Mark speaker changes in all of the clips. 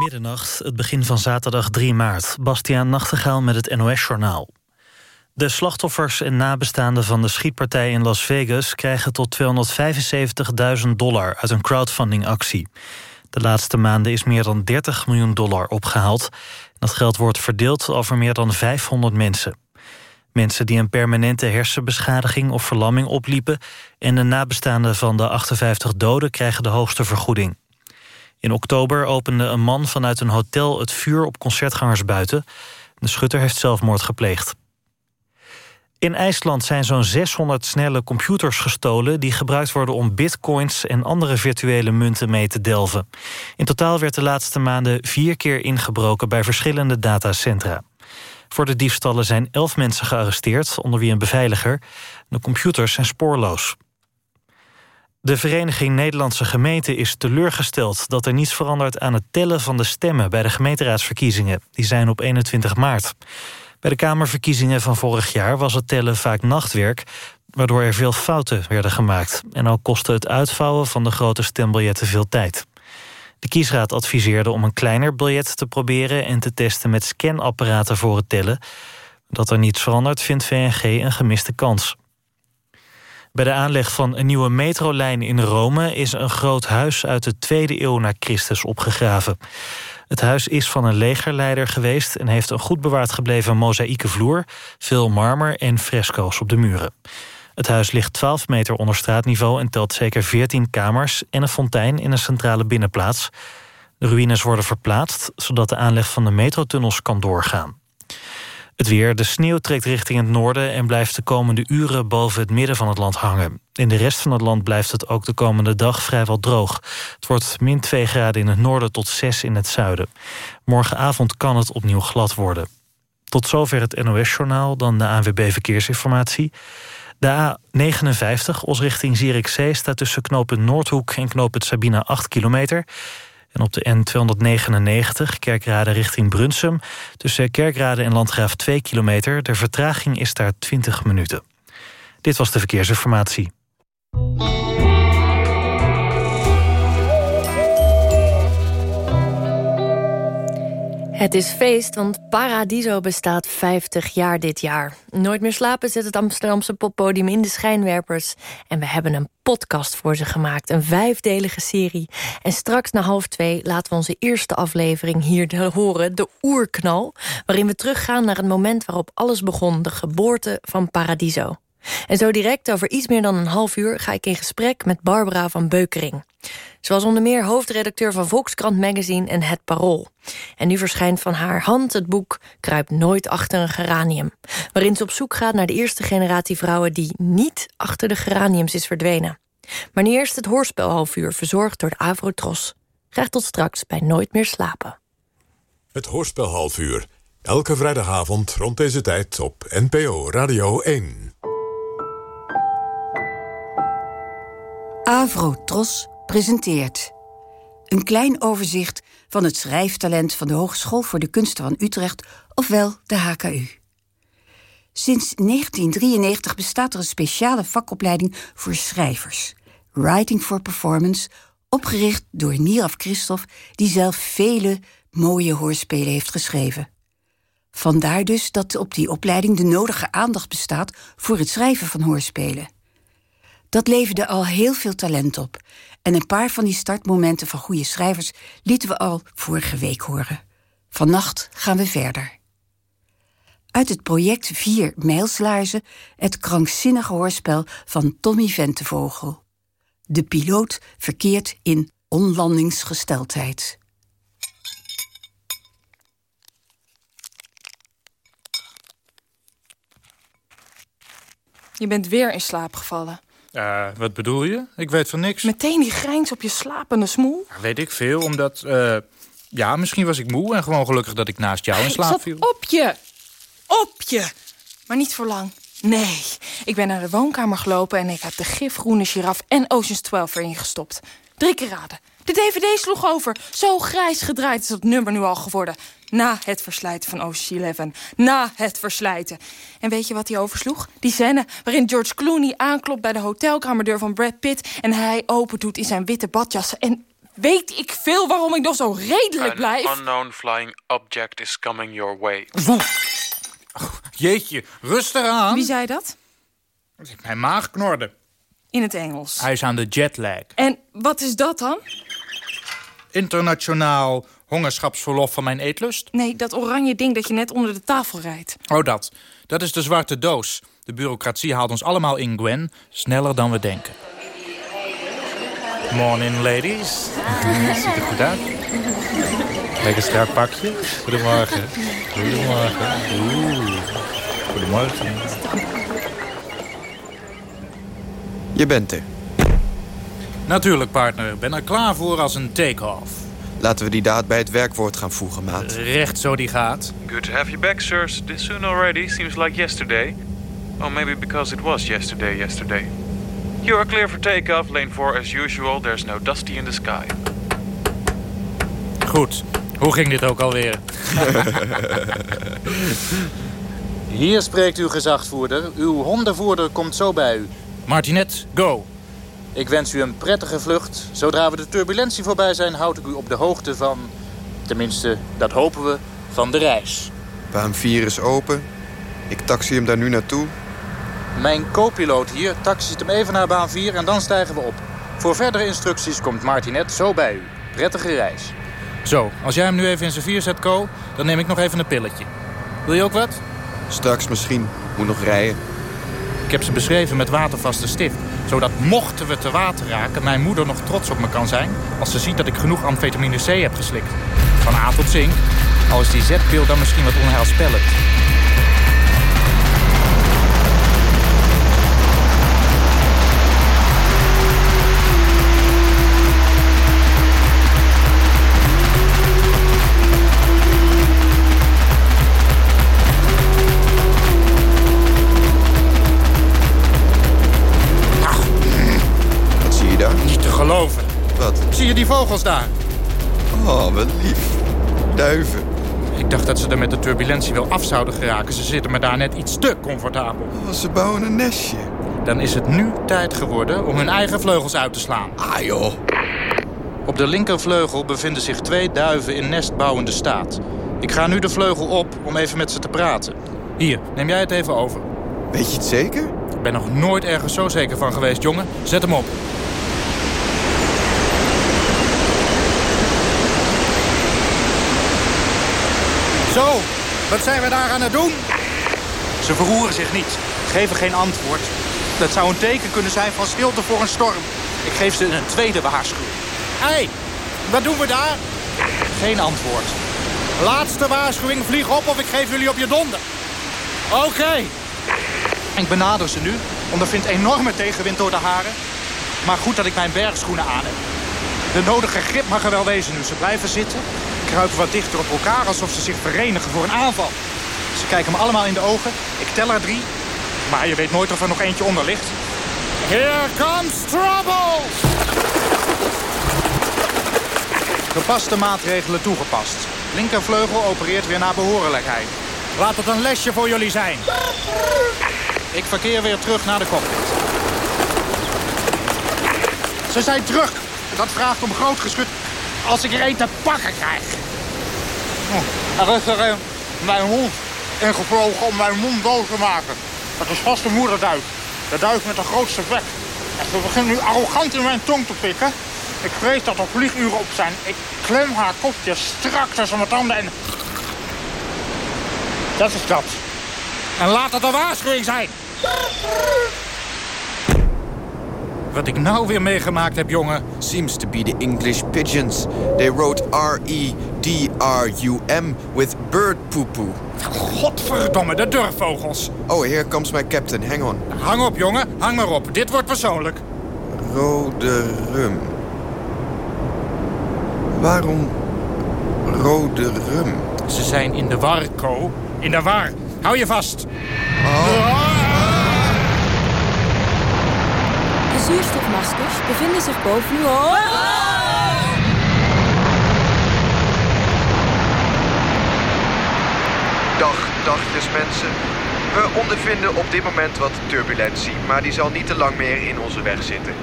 Speaker 1: Middernacht, het begin van zaterdag 3 maart. Bastiaan Nachtegaal met het NOS-journaal. De slachtoffers en nabestaanden van de schietpartij in Las Vegas... krijgen tot 275.000 dollar uit een crowdfundingactie. De laatste maanden is meer dan 30 miljoen dollar opgehaald. Dat geld wordt verdeeld over meer dan 500 mensen. Mensen die een permanente hersenbeschadiging of verlamming opliepen... en de nabestaanden van de 58 doden krijgen de hoogste vergoeding. In oktober opende een man vanuit een hotel het vuur op concertgangers buiten. De schutter heeft zelfmoord gepleegd. In IJsland zijn zo'n 600 snelle computers gestolen... die gebruikt worden om bitcoins en andere virtuele munten mee te delven. In totaal werd de laatste maanden vier keer ingebroken... bij verschillende datacentra. Voor de diefstallen zijn elf mensen gearresteerd, onder wie een beveiliger. De computers zijn spoorloos. De Vereniging Nederlandse Gemeenten is teleurgesteld... dat er niets verandert aan het tellen van de stemmen... bij de gemeenteraadsverkiezingen. Die zijn op 21 maart. Bij de Kamerverkiezingen van vorig jaar was het tellen vaak nachtwerk... waardoor er veel fouten werden gemaakt. En ook kostte het uitvouwen van de grote stembiljetten veel tijd. De kiesraad adviseerde om een kleiner biljet te proberen... en te testen met scanapparaten voor het tellen. Dat er niets verandert vindt VNG een gemiste kans. Bij de aanleg van een nieuwe metrolijn in Rome... is een groot huis uit de tweede eeuw na Christus opgegraven. Het huis is van een legerleider geweest... en heeft een goed bewaard gebleven mozaïeke vloer... veel marmer en fresco's op de muren. Het huis ligt 12 meter onder straatniveau... en telt zeker 14 kamers en een fontein in een centrale binnenplaats. De ruïnes worden verplaatst... zodat de aanleg van de metrotunnels kan doorgaan. Het weer. De sneeuw trekt richting het noorden... en blijft de komende uren boven het midden van het land hangen. In de rest van het land blijft het ook de komende dag vrijwel droog. Het wordt min 2 graden in het noorden tot 6 in het zuiden. Morgenavond kan het opnieuw glad worden. Tot zover het NOS-journaal, dan de ANWB Verkeersinformatie. De A59, Os richting Zierikzee, staat tussen knooppunt Noordhoek... en knooppunt Sabina 8 kilometer... En op de N299, Kerkrade richting Brunsum... tussen Kerkrade en Landgraaf 2 kilometer. De vertraging is daar 20 minuten. Dit was de verkeersinformatie.
Speaker 2: Het is feest, want Paradiso bestaat 50 jaar dit jaar. Nooit meer slapen zet het Amsterdamse poppodium in de schijnwerpers. En we hebben een podcast voor ze gemaakt, een vijfdelige serie. En straks na half twee laten we onze eerste aflevering hier horen... de oerknal, waarin we teruggaan naar het moment waarop alles begon... de geboorte van Paradiso. En zo direct, over iets meer dan een half uur... ga ik in gesprek met Barbara van Beukering. Ze was onder meer hoofdredacteur van Volkskrant Magazine en Het Parool. En nu verschijnt van haar hand het boek Kruip nooit achter een geranium... waarin ze op zoek gaat naar de eerste generatie vrouwen... die niet achter de geraniums is verdwenen. Maar nu eerst het hoorspel half uur, verzorgd door de Avrotros. Graag tot straks bij Nooit meer slapen.
Speaker 3: Het hoorspel half uur. Elke vrijdagavond rond deze tijd op NPO Radio 1.
Speaker 4: Avrotros presenteert. Een klein overzicht van het schrijftalent van de Hogeschool voor de Kunsten van Utrecht, ofwel de HKU. Sinds 1993 bestaat er een speciale vakopleiding voor schrijvers. Writing for Performance, opgericht door Nirav Christophe... die zelf vele mooie hoorspelen heeft geschreven. Vandaar dus dat op die opleiding de nodige aandacht bestaat... voor het schrijven van hoorspelen. Dat leverde al heel veel talent op. En een paar van die startmomenten van goede schrijvers lieten we al vorige week horen. Vannacht gaan we verder. Uit het project Vier Mijlslaarzen het krankzinnige hoorspel van Tommy Ventevogel. De piloot verkeert in onlandingsgesteldheid.
Speaker 5: Je bent weer in slaap gevallen.
Speaker 6: Uh, wat bedoel je? Ik weet van niks.
Speaker 5: Meteen die grijns op je slapende smoel?
Speaker 6: Ja, weet ik veel, omdat... Uh, ja, misschien was ik moe en gewoon gelukkig dat ik naast jou in slaap viel.
Speaker 5: op je! Op je! Maar niet voor lang. Nee, ik ben naar de woonkamer gelopen... en ik heb de gifgroene giraf en Oceans 12 erin gestopt. Drie keer raden. De DVD sloeg over. Zo grijs gedraaid is dat nummer nu al geworden. Na het verslijten van Ocean 11. Na het verslijten. En weet je wat hij oversloeg? Die scène waarin George Clooney aanklopt bij de hotelkamerdeur van Brad Pitt... en hij open doet in zijn witte badjas. En weet ik veel waarom ik nog zo redelijk blijf.
Speaker 7: An unknown flying object is coming your way.
Speaker 6: jeetje, rustig aan.
Speaker 5: Wie zei dat?
Speaker 6: Mijn maag knorde.
Speaker 5: In het Engels.
Speaker 6: Hij is aan de jetlag.
Speaker 5: En wat is dat dan?
Speaker 6: Internationaal hongerschapsverlof van mijn eetlust?
Speaker 5: Nee, dat oranje ding dat je net onder de tafel rijdt.
Speaker 6: Oh, dat. Dat is de zwarte doos. De bureaucratie haalt ons allemaal in, Gwen. Sneller dan we denken. Morning, ladies. Ziet er goed uit. Lekker strak pakje. Goedemorgen. Goedemorgen. Oeh. Goedemorgen.
Speaker 8: Je bent er.
Speaker 6: Natuurlijk, partner. Ben er klaar voor als een take-off.
Speaker 8: Laten we die daad bij het werkwoord gaan voegen, maat.
Speaker 6: Recht zo die gaat.
Speaker 7: Good to have you back, sirs. This soon already seems like yesterday. Oh, maybe because it was yesterday, yesterday. You are clear for takeoff. Lane 4 as usual. There's no dusty in the sky.
Speaker 6: Goed. Hoe ging dit ook alweer? Hier spreekt uw gezagvoerder. Uw hondenvoerder komt zo bij u. Martinet, go. Ik wens u een prettige vlucht. Zodra we de turbulentie voorbij zijn, houd ik u op de hoogte van... tenminste, dat hopen we, van de reis.
Speaker 8: Baan 4 is open. Ik taxi hem daar nu naartoe.
Speaker 6: Mijn co-piloot hier taxiet hem even naar baan 4 en dan stijgen we op. Voor verdere instructies komt Martinet zo bij u. Prettige reis. Zo, als jij hem nu even in zijn vier zet, Co, dan neem ik nog even een pilletje. Wil je ook wat?
Speaker 8: Straks misschien. Moet nog rijden.
Speaker 6: Ik heb ze beschreven met watervaste stift. Zodat mochten we te water raken, mijn moeder nog trots op me kan zijn... als ze ziet dat ik genoeg amfetamine C heb geslikt. Van A tot zink. Al is die zetpil dan misschien wat onheilspellend.
Speaker 8: Zie je
Speaker 6: die vogels daar?
Speaker 8: Oh, wat lief. Duiven.
Speaker 6: Ik dacht dat ze er met de turbulentie wel af zouden geraken. Ze zitten me daar net iets te comfortabel.
Speaker 8: Oh, ze bouwen een nestje.
Speaker 6: Dan is het nu tijd geworden om hun eigen vleugels uit te slaan.
Speaker 8: Ah, joh.
Speaker 6: Op de linkervleugel bevinden zich twee duiven in nestbouwende staat. Ik ga nu de vleugel op om even met ze te praten. Hier, neem jij het even over.
Speaker 8: Weet je het zeker?
Speaker 6: Ik ben nog nooit ergens zo zeker van geweest, jongen. Zet hem op. Zo, wat zijn we daar aan het doen? Ze verroeren zich niet, geven geen antwoord. Dat zou een teken kunnen zijn van stilte voor een storm. Ik geef ze een tweede waarschuwing. Hé, hey, wat doen we daar? Geen antwoord. Laatste waarschuwing, vlieg op of ik geef jullie op je donder. Oké. Ik benader ze nu, ondervind enorme tegenwind door de haren. Maar goed dat ik mijn bergschoenen aan heb. De nodige grip mag er wel wezen nu. Ze blijven zitten, kruipen wat dichter op elkaar... alsof ze zich verenigen voor een aanval. Ze kijken me allemaal in de ogen. Ik tel er drie. Maar je weet nooit of er nog eentje onder ligt. Here comes trouble! Gepaste maatregelen toegepast. Linkervleugel opereert weer naar behoorlijkheid. Laat het een lesje voor jullie zijn. Ik verkeer weer terug naar de cockpit. Ze zijn terug. Dat vraagt om groot geschut als ik er een te pakken krijg. Oh, er is er een mijn hond ingevlogen om mijn mond dood te maken. Dat is vast de moederduif. De duif met de grootste bek. En ze begint nu arrogant in mijn tong te pikken. Ik vrees dat er vlieguren op zijn. Ik klem haar kopje strak tussen mijn tanden en... Dat is dat. En laat het een waarschuwing zijn. Wat ik nou weer meegemaakt heb, jongen.
Speaker 8: Seems to be the English pigeons. They wrote R-E-D-R-U-M with bird poo-poo.
Speaker 6: Godverdomme, de durfvogels.
Speaker 8: Oh, here comes my captain. Hang on.
Speaker 6: Hang op, jongen. Hang maar op. Dit wordt persoonlijk.
Speaker 8: Rode rum. Waarom rode rum?
Speaker 6: Ze zijn in de war, Co. In de war. Hou je vast.
Speaker 2: De zuurstofmaskers bevinden zich boven uw hoofd.
Speaker 9: Dag, dagjes mensen. We ondervinden op dit moment wat turbulentie, maar die zal niet te lang meer in onze weg zitten.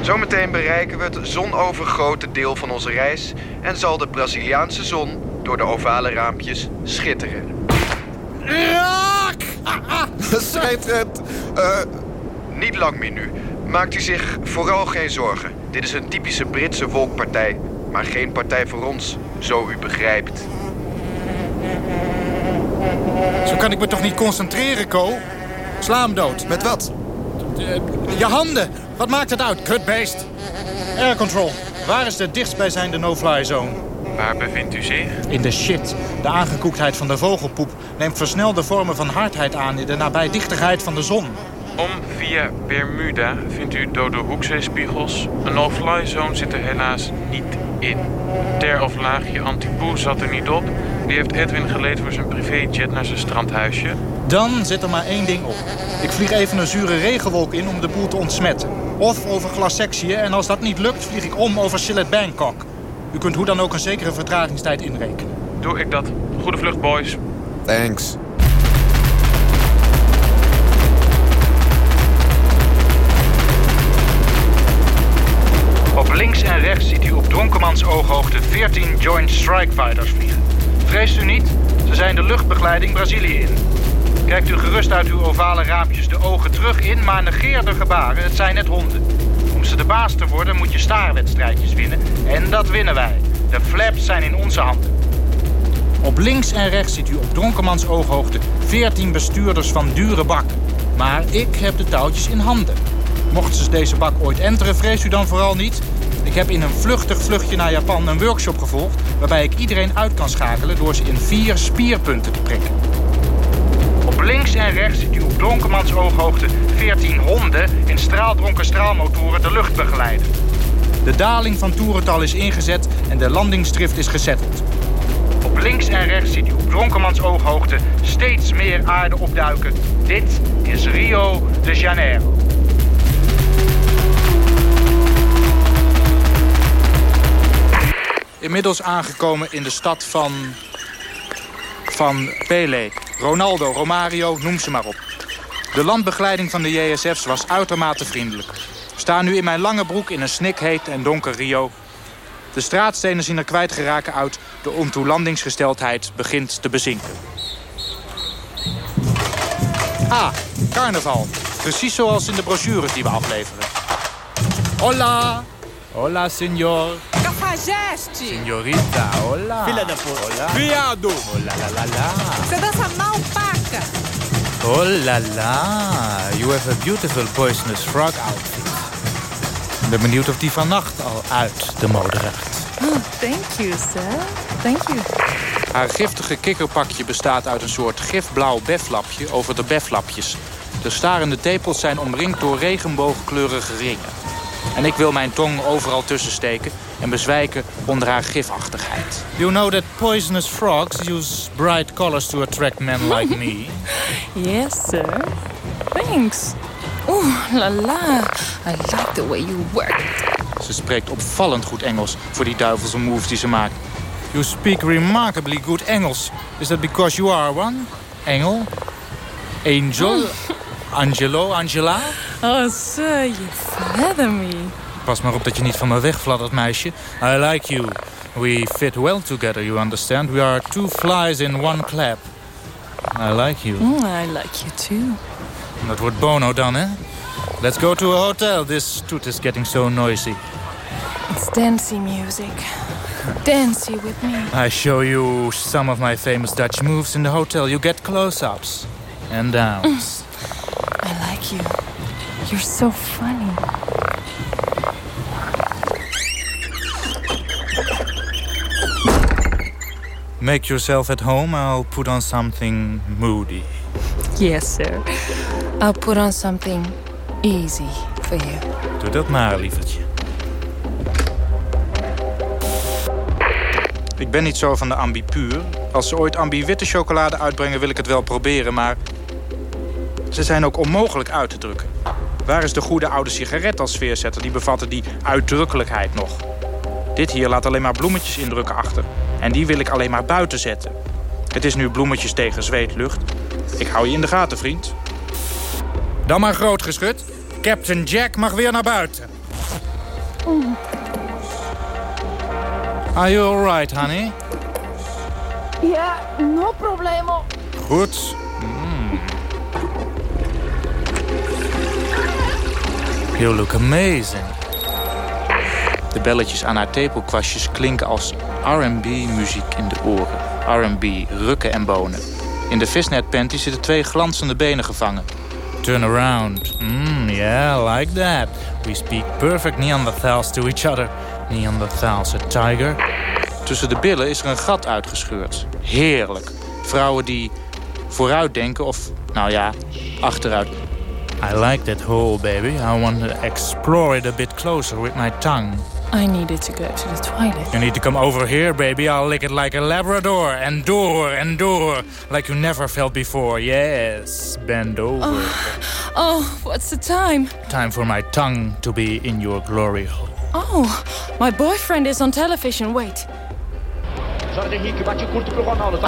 Speaker 9: Zometeen bereiken we het zonovergrote deel van onze reis... en zal de Braziliaanse zon door de ovale raampjes schitteren.
Speaker 8: Raak! Schijntrend. Uh...
Speaker 9: Niet lang meer nu. Maakt u zich vooral geen zorgen. Dit is een typische Britse wolkpartij. Maar geen partij voor ons, zo u begrijpt.
Speaker 6: Zo kan ik me toch niet concentreren, Co? Sla hem dood.
Speaker 8: Met wat?
Speaker 6: Je handen. Wat maakt het uit, kutbeest? Air control. Waar is de dichtstbijzijnde no-fly zone?
Speaker 7: Waar bevindt u zich?
Speaker 6: In de shit. De aangekoektheid van de vogelpoep neemt versnelde vormen van hardheid aan... in de nabijdichtigheid van de zon.
Speaker 7: Om via Bermuda vindt u dode hoekzeespiegels. Een no-fly zone zit er helaas niet in. Ter of laagje antipoe zat er niet op. Die heeft Edwin geleid voor zijn privéjet naar zijn strandhuisje.
Speaker 6: Dan zit er maar één ding op. Ik vlieg even een zure regenwolk in om de boel te ontsmetten. Of over glassectië en als dat niet lukt vlieg ik om over Sillet Bangkok. U kunt hoe dan ook een zekere vertragingstijd inrekenen.
Speaker 7: Doe ik dat. Goede vlucht, boys.
Speaker 8: Thanks.
Speaker 10: Links en rechts ziet u op dronkenmans ooghoogte 14 Joint Strike Fighters vliegen. Vreest u niet, ze zijn de luchtbegeleiding Brazilië in. Kijkt u gerust uit uw ovale raampjes de ogen terug in, maar negeer de gebaren, het zijn net honden. Om ze de baas te worden moet je staarwedstrijdjes winnen. En dat winnen wij. De flaps zijn in onze handen.
Speaker 6: Op links en rechts ziet u op dronkenmans ooghoogte 14 bestuurders van dure bakken. Maar ik heb de touwtjes in handen. Mochten ze deze bak ooit enteren, vrees u dan vooral niet. Ik heb in een vluchtig vluchtje naar Japan een workshop gevolgd... waarbij ik iedereen uit kan schakelen door ze in vier spierpunten te prikken.
Speaker 10: Op links en rechts ziet u op dronkenmans ooghoogte 14 honden in straaldronken straalmotoren de lucht begeleiden.
Speaker 6: De daling van toerental is ingezet en de landingsdrift is gezetteld.
Speaker 10: Op links en rechts ziet u op dronkenmans ooghoogte steeds meer aarde opduiken. Dit is Rio de Janeiro.
Speaker 6: Inmiddels aangekomen in de stad van... van Pele. Ronaldo, Romario, noem ze maar op. De landbegeleiding van de JSF's was uitermate vriendelijk. Staan nu in mijn lange broek in een snikheet en donker Rio. De straatstenen zien er kwijtgeraken uit. De ontoelandingsgesteldheid begint te bezinken. Ah, carnaval. Precies zoals in de brochures die we afleveren. Hola! Hola, senor.
Speaker 11: Cafajeste!
Speaker 6: Senhorita, hola.
Speaker 11: Filha da puta.
Speaker 6: Hola. Viado. Hola, la, la, la.
Speaker 11: Você dança mal, paca!
Speaker 1: Oh you have a beautiful poisonous frog outfit.
Speaker 6: Ik ben benieuwd of die vannacht al uit de mode raakt.
Speaker 2: Oh, thank you, sir. Thank you.
Speaker 6: Haar giftige kikkerpakje bestaat uit een soort gifblauw beflapje over de beflapjes. De starende tepels zijn omringd door regenboogkleurige ringen. En ik wil mijn tong overal tussen steken en bezwijken onder haar gifachtigheid. You know that poisonous frogs use bright colors to attract men like me?
Speaker 5: Yes, sir. Thanks. Oeh, la la. I like the way you work.
Speaker 6: Ze spreekt opvallend goed Engels voor die duivelse moves die ze maakt. You speak remarkably good Engels. Is that because you are one? Engel? Angel? Angelo? Angela?
Speaker 5: Oh, sir, you flatter me.
Speaker 6: Pas maar op dat je niet van me wegfladdert, meisje. I like you. We fit well together, you understand? We are two flies in one clap. I like you.
Speaker 5: Mm, I like you too.
Speaker 6: Dat wordt Bono dan, hè? Let's go to a hotel. This toot is getting so noisy.
Speaker 5: It's dancey music. Dancey with me.
Speaker 6: I show you some of my famous Dutch moves in the hotel. You get close-ups and downs.
Speaker 5: Like you. You're so funny.
Speaker 6: Make yourself at home. I'll put on something moody.
Speaker 5: Yes, sir. I'll put on something easy for you.
Speaker 6: Doe dat maar, lievertje. Ik ben niet zo van de ambipuur. Als ze ooit ambi-witte chocolade uitbrengen, wil ik het wel proberen, maar... Ze zijn ook onmogelijk uit te drukken. Waar is de goede oude sigaret als sfeerzetter? Die bevatte die uitdrukkelijkheid nog. Dit hier laat alleen maar bloemetjes indrukken achter. En die wil ik alleen maar buiten zetten. Het is nu bloemetjes tegen zweetlucht. Ik hou je in de gaten, vriend. Dan maar groot geschud. Captain Jack mag weer naar buiten. Are you alright, honey?
Speaker 11: Yeah, no problemo.
Speaker 6: Goed. You look amazing. De belletjes aan haar tepelkwastjes klinken als R&B-muziek in de oren. R&B, rukken en bonen. In de visnet panty zitten twee glanzende benen gevangen. Turn around. Mm, yeah, like that. We speak perfect Neanderthals to each other. Neanderthals, a tiger. Tussen de billen is er een gat uitgescheurd. Heerlijk. Vrouwen die vooruit denken of, nou ja, achteruit. I like that hole, baby. I want to explore it a bit closer with my tongue.
Speaker 5: I needed to go to the toilet.
Speaker 6: You need to come over here, baby. I'll lick it like a Labrador. And door, and door. Like you never felt before. Yes, bend over.
Speaker 5: Oh, oh what's the time?
Speaker 6: Time for my tongue to be in your glory hole.
Speaker 5: Oh, my boyfriend is on television. Wait.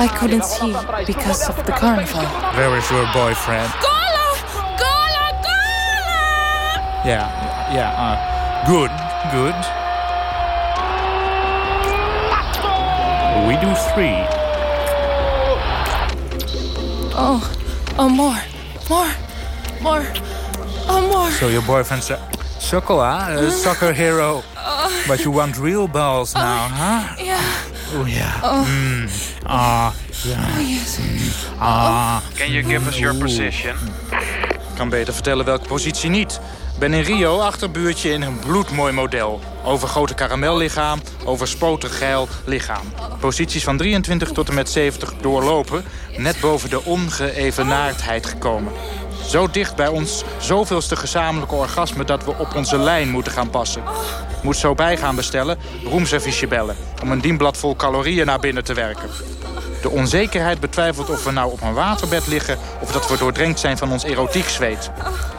Speaker 5: I couldn't see because of the carnival.
Speaker 6: Where is your boyfriend?
Speaker 5: Gola!
Speaker 6: Yeah, yeah, uh, good, good. We do three.
Speaker 5: Oh, oh, more, more, more, oh, more.
Speaker 6: So your boyfriend's a suckle, huh? A soccer hero. But you want real balls now, huh?
Speaker 5: Yeah.
Speaker 6: Oh, yeah.
Speaker 5: Oh.
Speaker 6: Mm. Ah, yeah.
Speaker 5: Oh, yes.
Speaker 6: Ah.
Speaker 7: Can you give us your position?
Speaker 6: Ik kan beter vertellen welke positie niet. Ben in Rio, achterbuurtje in een bloedmooi model. Overgrote karamellichaam, overspotig geil lichaam. Posities van 23 tot en met 70 doorlopen. Net boven de ongeëvenaardheid gekomen. Zo dicht bij ons zoveelste gezamenlijke orgasme... dat we op onze lijn moeten gaan passen. Moet zo bij gaan bestellen, roomserviesje bellen... om een dienblad vol calorieën naar binnen te werken. De onzekerheid betwijfelt of we nou op een waterbed liggen... of dat we doordrenkt zijn van ons erotiek zweet.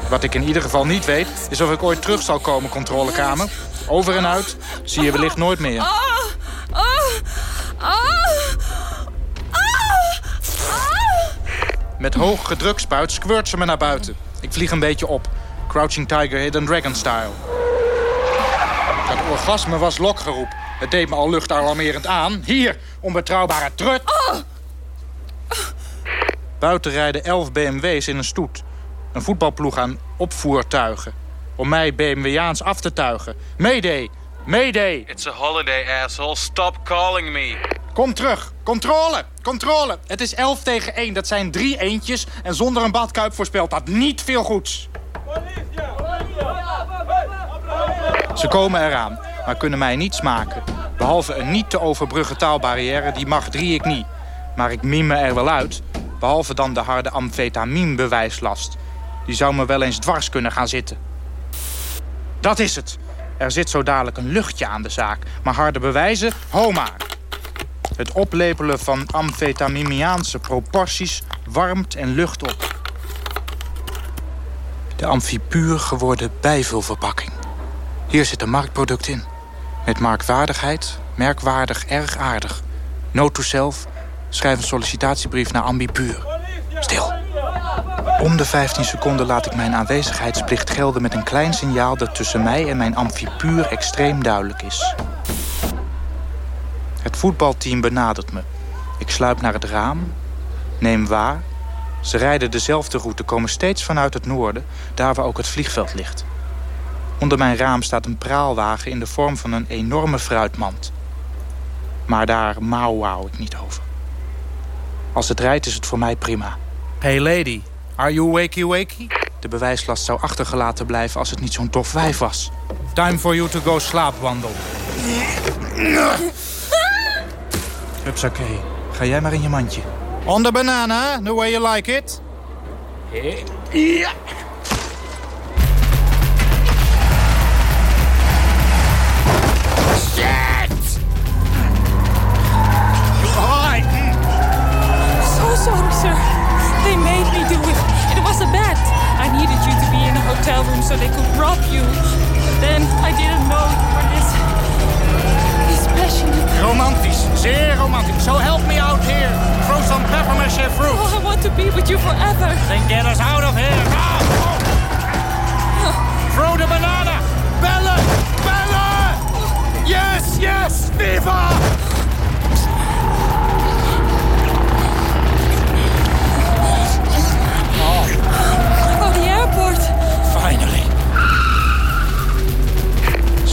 Speaker 6: Wat ik in ieder geval niet weet, is of ik ooit terug zal komen, controlekamer. Over en uit, zie je wellicht nooit meer.
Speaker 5: Oh, oh, oh,
Speaker 6: Met hoog gedrukspuit squirt ze me naar buiten. Ik vlieg een beetje op. Crouching Tiger, Hidden Dragon style. Dat orgasme was lokgeroep. Het deed me al luchtalarmerend aan. Hier, onbetrouwbare trut. Buiten rijden elf BMW's in een stoet. Een voetbalploeg aan opvoertuigen. Om mij BMW'aans af te tuigen. Mayday, mayday.
Speaker 7: It's a holiday, asshole. Stop calling me.
Speaker 6: Kom terug. Controle, controle. Het is 11 tegen 1. Dat zijn drie eentjes. En zonder een badkuip voorspelt dat niet veel goeds. Ze komen eraan, maar kunnen mij niet smaken. Behalve een niet te overbruggen taalbarrière, die mag drie ik niet. Maar ik miem me er wel uit. Behalve dan de harde amfetaminebewijslast. Die zou me wel eens dwars kunnen gaan zitten. Dat is het. Er zit zo dadelijk een luchtje aan de zaak. Maar harde bewijzen, ho maar. Het oplepelen van amfetamimiaanse proporties warmt en lucht op. De amfipuur geworden bijvulverpakking. Hier zit een marktproduct in. Met markwaardigheid, merkwaardig, erg aardig. Note to schrijf een sollicitatiebrief naar Ambipuur. Stil. Om de 15 seconden laat ik mijn aanwezigheidsplicht gelden... met een klein signaal dat tussen mij en mijn amfipuur extreem duidelijk is. Het voetbalteam benadert me. Ik sluip naar het raam, neem waar. Ze rijden dezelfde route, komen steeds vanuit het noorden... daar waar ook het vliegveld ligt. Onder mijn raam staat een praalwagen in de vorm van een enorme fruitmand. Maar daar mauw ik niet over. Als het rijdt is het voor mij prima. Hey lady, are you wakey wakey? De bewijslast zou achtergelaten blijven als het niet zo'n tof wijf was. Time for you to go slaapwandel. Hupsakee, ga jij maar in je mandje. On the banana, the way you like it. Ja. Shit! Alright.
Speaker 5: So sorry, sir. They made me do it. It was a bet. I needed you to be in a hotel room so they could rob you. Then I didn't know you were this... this passionate.
Speaker 6: Romantisch, zeer romantisch. So help me out here. Throw some peppermint fruit.
Speaker 5: Oh, I want to be with you forever.
Speaker 6: Then get us out of here. Now. Throw the banana. Bellen! Bellen! Yes, yes, Viva!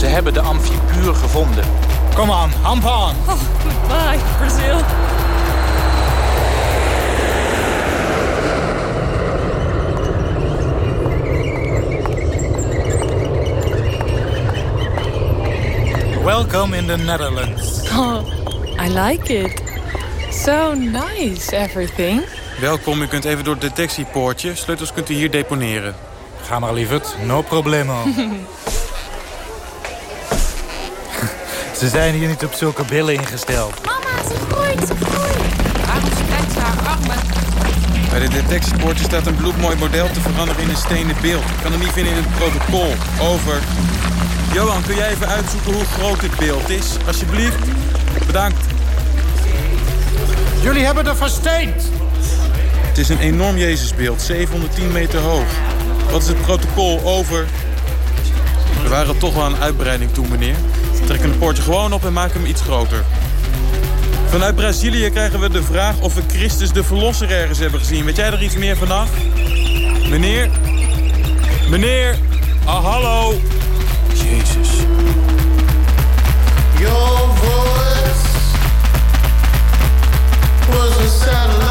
Speaker 6: Ze hebben de amfibuur gevonden. Kom aan, hamp aan.
Speaker 5: Oh, goodbye, Brazil.
Speaker 6: Welcome in the Netherlands.
Speaker 5: Oh, I like it. So nice, everything.
Speaker 7: Welkom, u kunt even door het detectiepoortje. Sleutels kunt u hier deponeren.
Speaker 6: Ga maar, lieverd. No problemo. ze zijn hier niet op zulke billen ingesteld.
Speaker 11: Mama, ze groeit, ze groeit.
Speaker 5: Waarom spreidt ze haar armen?
Speaker 7: Bij de detectiepoortje staat een bloedmooi model te veranderen in een stenen beeld. Ik kan het niet vinden in het protocol. Over. Johan, kun jij even uitzoeken hoe groot dit beeld is? Alsjeblieft. Bedankt.
Speaker 6: Jullie hebben er versteend.
Speaker 7: Het is een enorm Jezusbeeld, 710 meter hoog. Wat is het protocol over? We waren toch wel een uitbreiding toen, meneer. Trekken het poortje gewoon op en maken hem iets groter. Vanuit Brazilië krijgen we de vraag of we Christus de Verlosser ergens hebben gezien. Weet jij er iets meer vanaf? Meneer? Meneer? Ah, hallo? Jezus.
Speaker 12: Your voice was a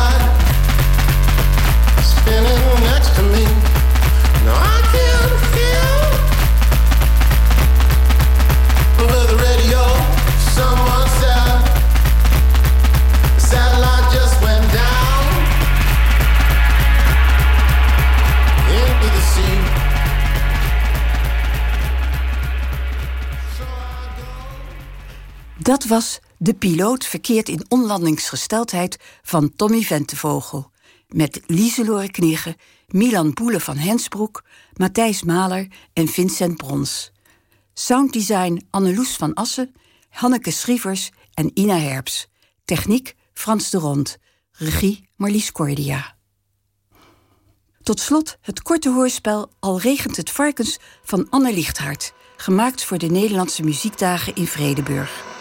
Speaker 4: Dat was De piloot verkeert in onlandingsgesteldheid van Tommy Ventevogel. Met Lieselore Knigge, Milan Boele van Hensbroek, Matthijs Maler en Vincent Brons. Sounddesign Anneloes van Assen, Hanneke Schrievers en Ina Herps. Techniek Frans de Rond. Regie Marlies Cordia. Tot slot het korte hoorspel Al regent het varkens van Anne Lichthart, gemaakt voor de Nederlandse Muziekdagen in Vredeburg.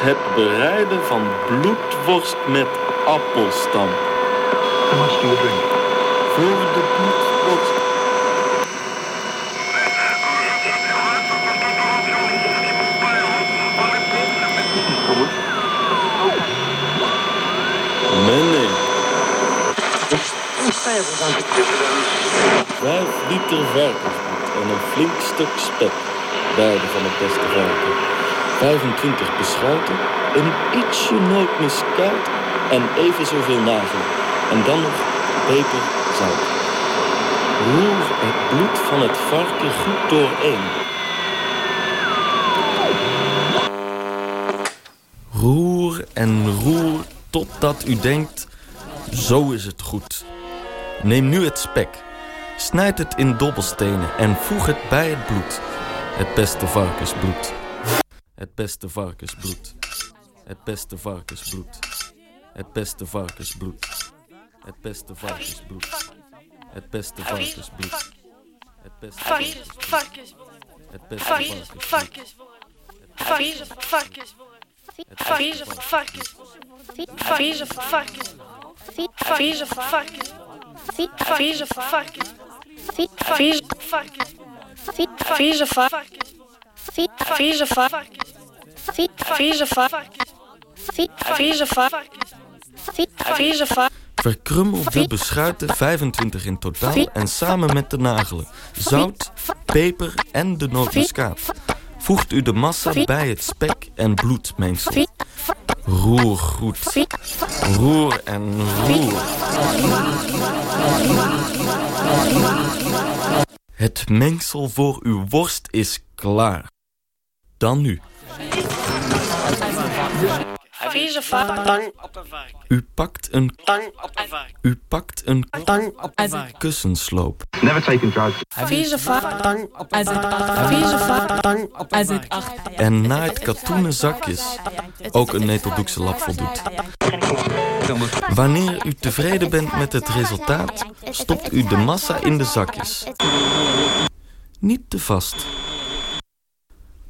Speaker 13: Het bereiden van bloedworst met appelstam. Voor de bloedworst. Meneer. Vijf liter varkensbloed en een flink stuk spek. Beide van het beste varken. 25 beschuiten, een ietsje nootmuskaat en even zoveel nagel. En dan nog peper, zout. Roer het bloed van het varken goed doorheen. Roer en roer totdat u denkt, zo is het goed. Neem nu het spek, snijd het in dobbelstenen en voeg het bij het bloed. Het beste varkensbloed. Het beste varkensbloed. Het beste varkensbloed. Het beste varkensbloed. Het beste varkensbloed. Het beste varkensbloed. Het beste varkensbloed. Het beste varkensbloed.
Speaker 11: Vieze varkens. Vieze varkens. Vieze varkens. Vieze varkens. Vieze varkens. Vieze varkens. Vieze varkens. Vieze. Vieze. Vieze. Vieze.
Speaker 13: Verkrummel de beschuiten 25 in totaal en samen met de nagelen. Zout, peper en de nootmuskaat. Voegt u de massa bij het spek en bloedmengsel. Roer goed. Roer en roer. Het mengsel voor uw worst is klaar. Dan nu. U pakt een
Speaker 11: Tang op een vark.
Speaker 13: U pakt een
Speaker 11: Tang op een vark.
Speaker 13: kussensloop.
Speaker 10: Never taken drugs.
Speaker 11: Vieze tang op. Vieze tang op.
Speaker 13: En naait katoenen zakjes. Ook een neteldoekse lap voldoet. Wanneer u tevreden bent met het resultaat, stopt u de massa in de zakjes. Niet te vast.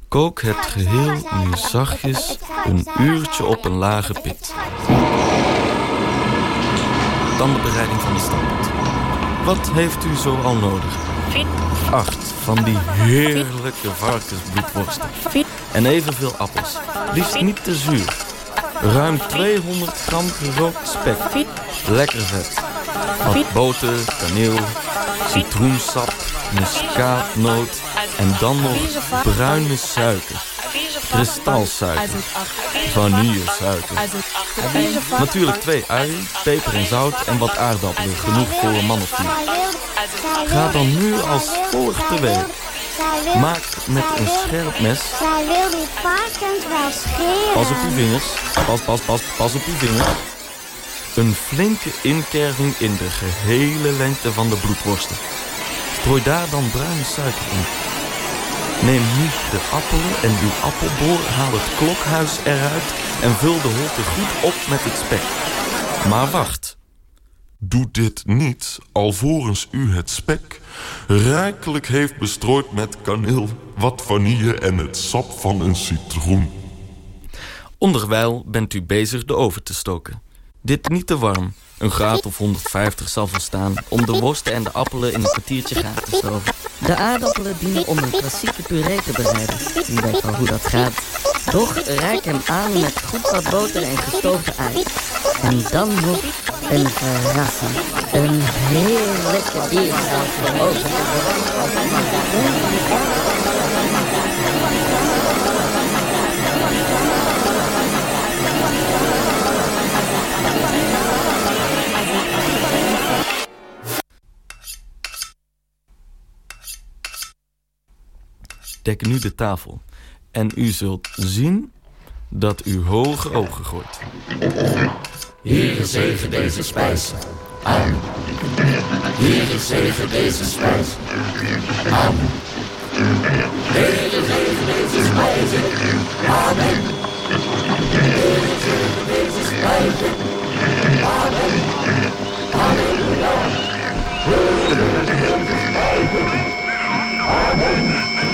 Speaker 13: Kook het geheel nu zachtjes een uurtje op een lage pit. Dan de bereiding van de standaard. Wat heeft u zoal nodig? Acht van die heerlijke varkensbloedworsten. En evenveel appels. Liefst niet te zuur. Ruim 200 gram gerookt spek. Lekker vet. Wat boter, kaneel, citroensap, muskaatnoot en dan nog bruine suiker. Kristalsuiker. Vanillesuiker. Natuurlijk twee uien, peper en zout en wat aardappelen. Genoeg voor een man of vier. Ga dan nu als volgt te werk. Maak met een scherp mes.
Speaker 14: Zij wil die varkens wel scheren.
Speaker 13: Pas op uw vingers. Pas, pas, pas, pas op uw vingers. Een flinke inkerving in de gehele lengte van de bloedworsten. Strooi daar dan bruine suiker in. Neem nu de appelen en uw appelboor, haal het klokhuis eruit en vul de holte goed op met het spek. Maar wacht.
Speaker 15: Doe dit niet alvorens u het spek rijkelijk heeft bestrooid met kaneel, wat vanille en het sap van een citroen.
Speaker 13: Onderwijl bent u bezig de oven te stoken. Dit niet te warm. Een graad of 150 zal volstaan om de worsten en de appelen in een kwartiertje gaar te stoven.
Speaker 16: De aardappelen dienen om een klassieke puree te bereiden. U weet wel hoe dat gaat. Doch rijk hem aan met goed wat boter en gestoofde ei. En dan nog een verrassing. Een heerlijke diersaus
Speaker 13: Dek nu de tafel. En u zult zien dat u hoge ogen gooit.
Speaker 12: Heere zegen deze spijs. Amen. Zegen deze spijs. Amen. Heere zegen deze spijs. Amen. Zegen deze spijs. Amen. Amen.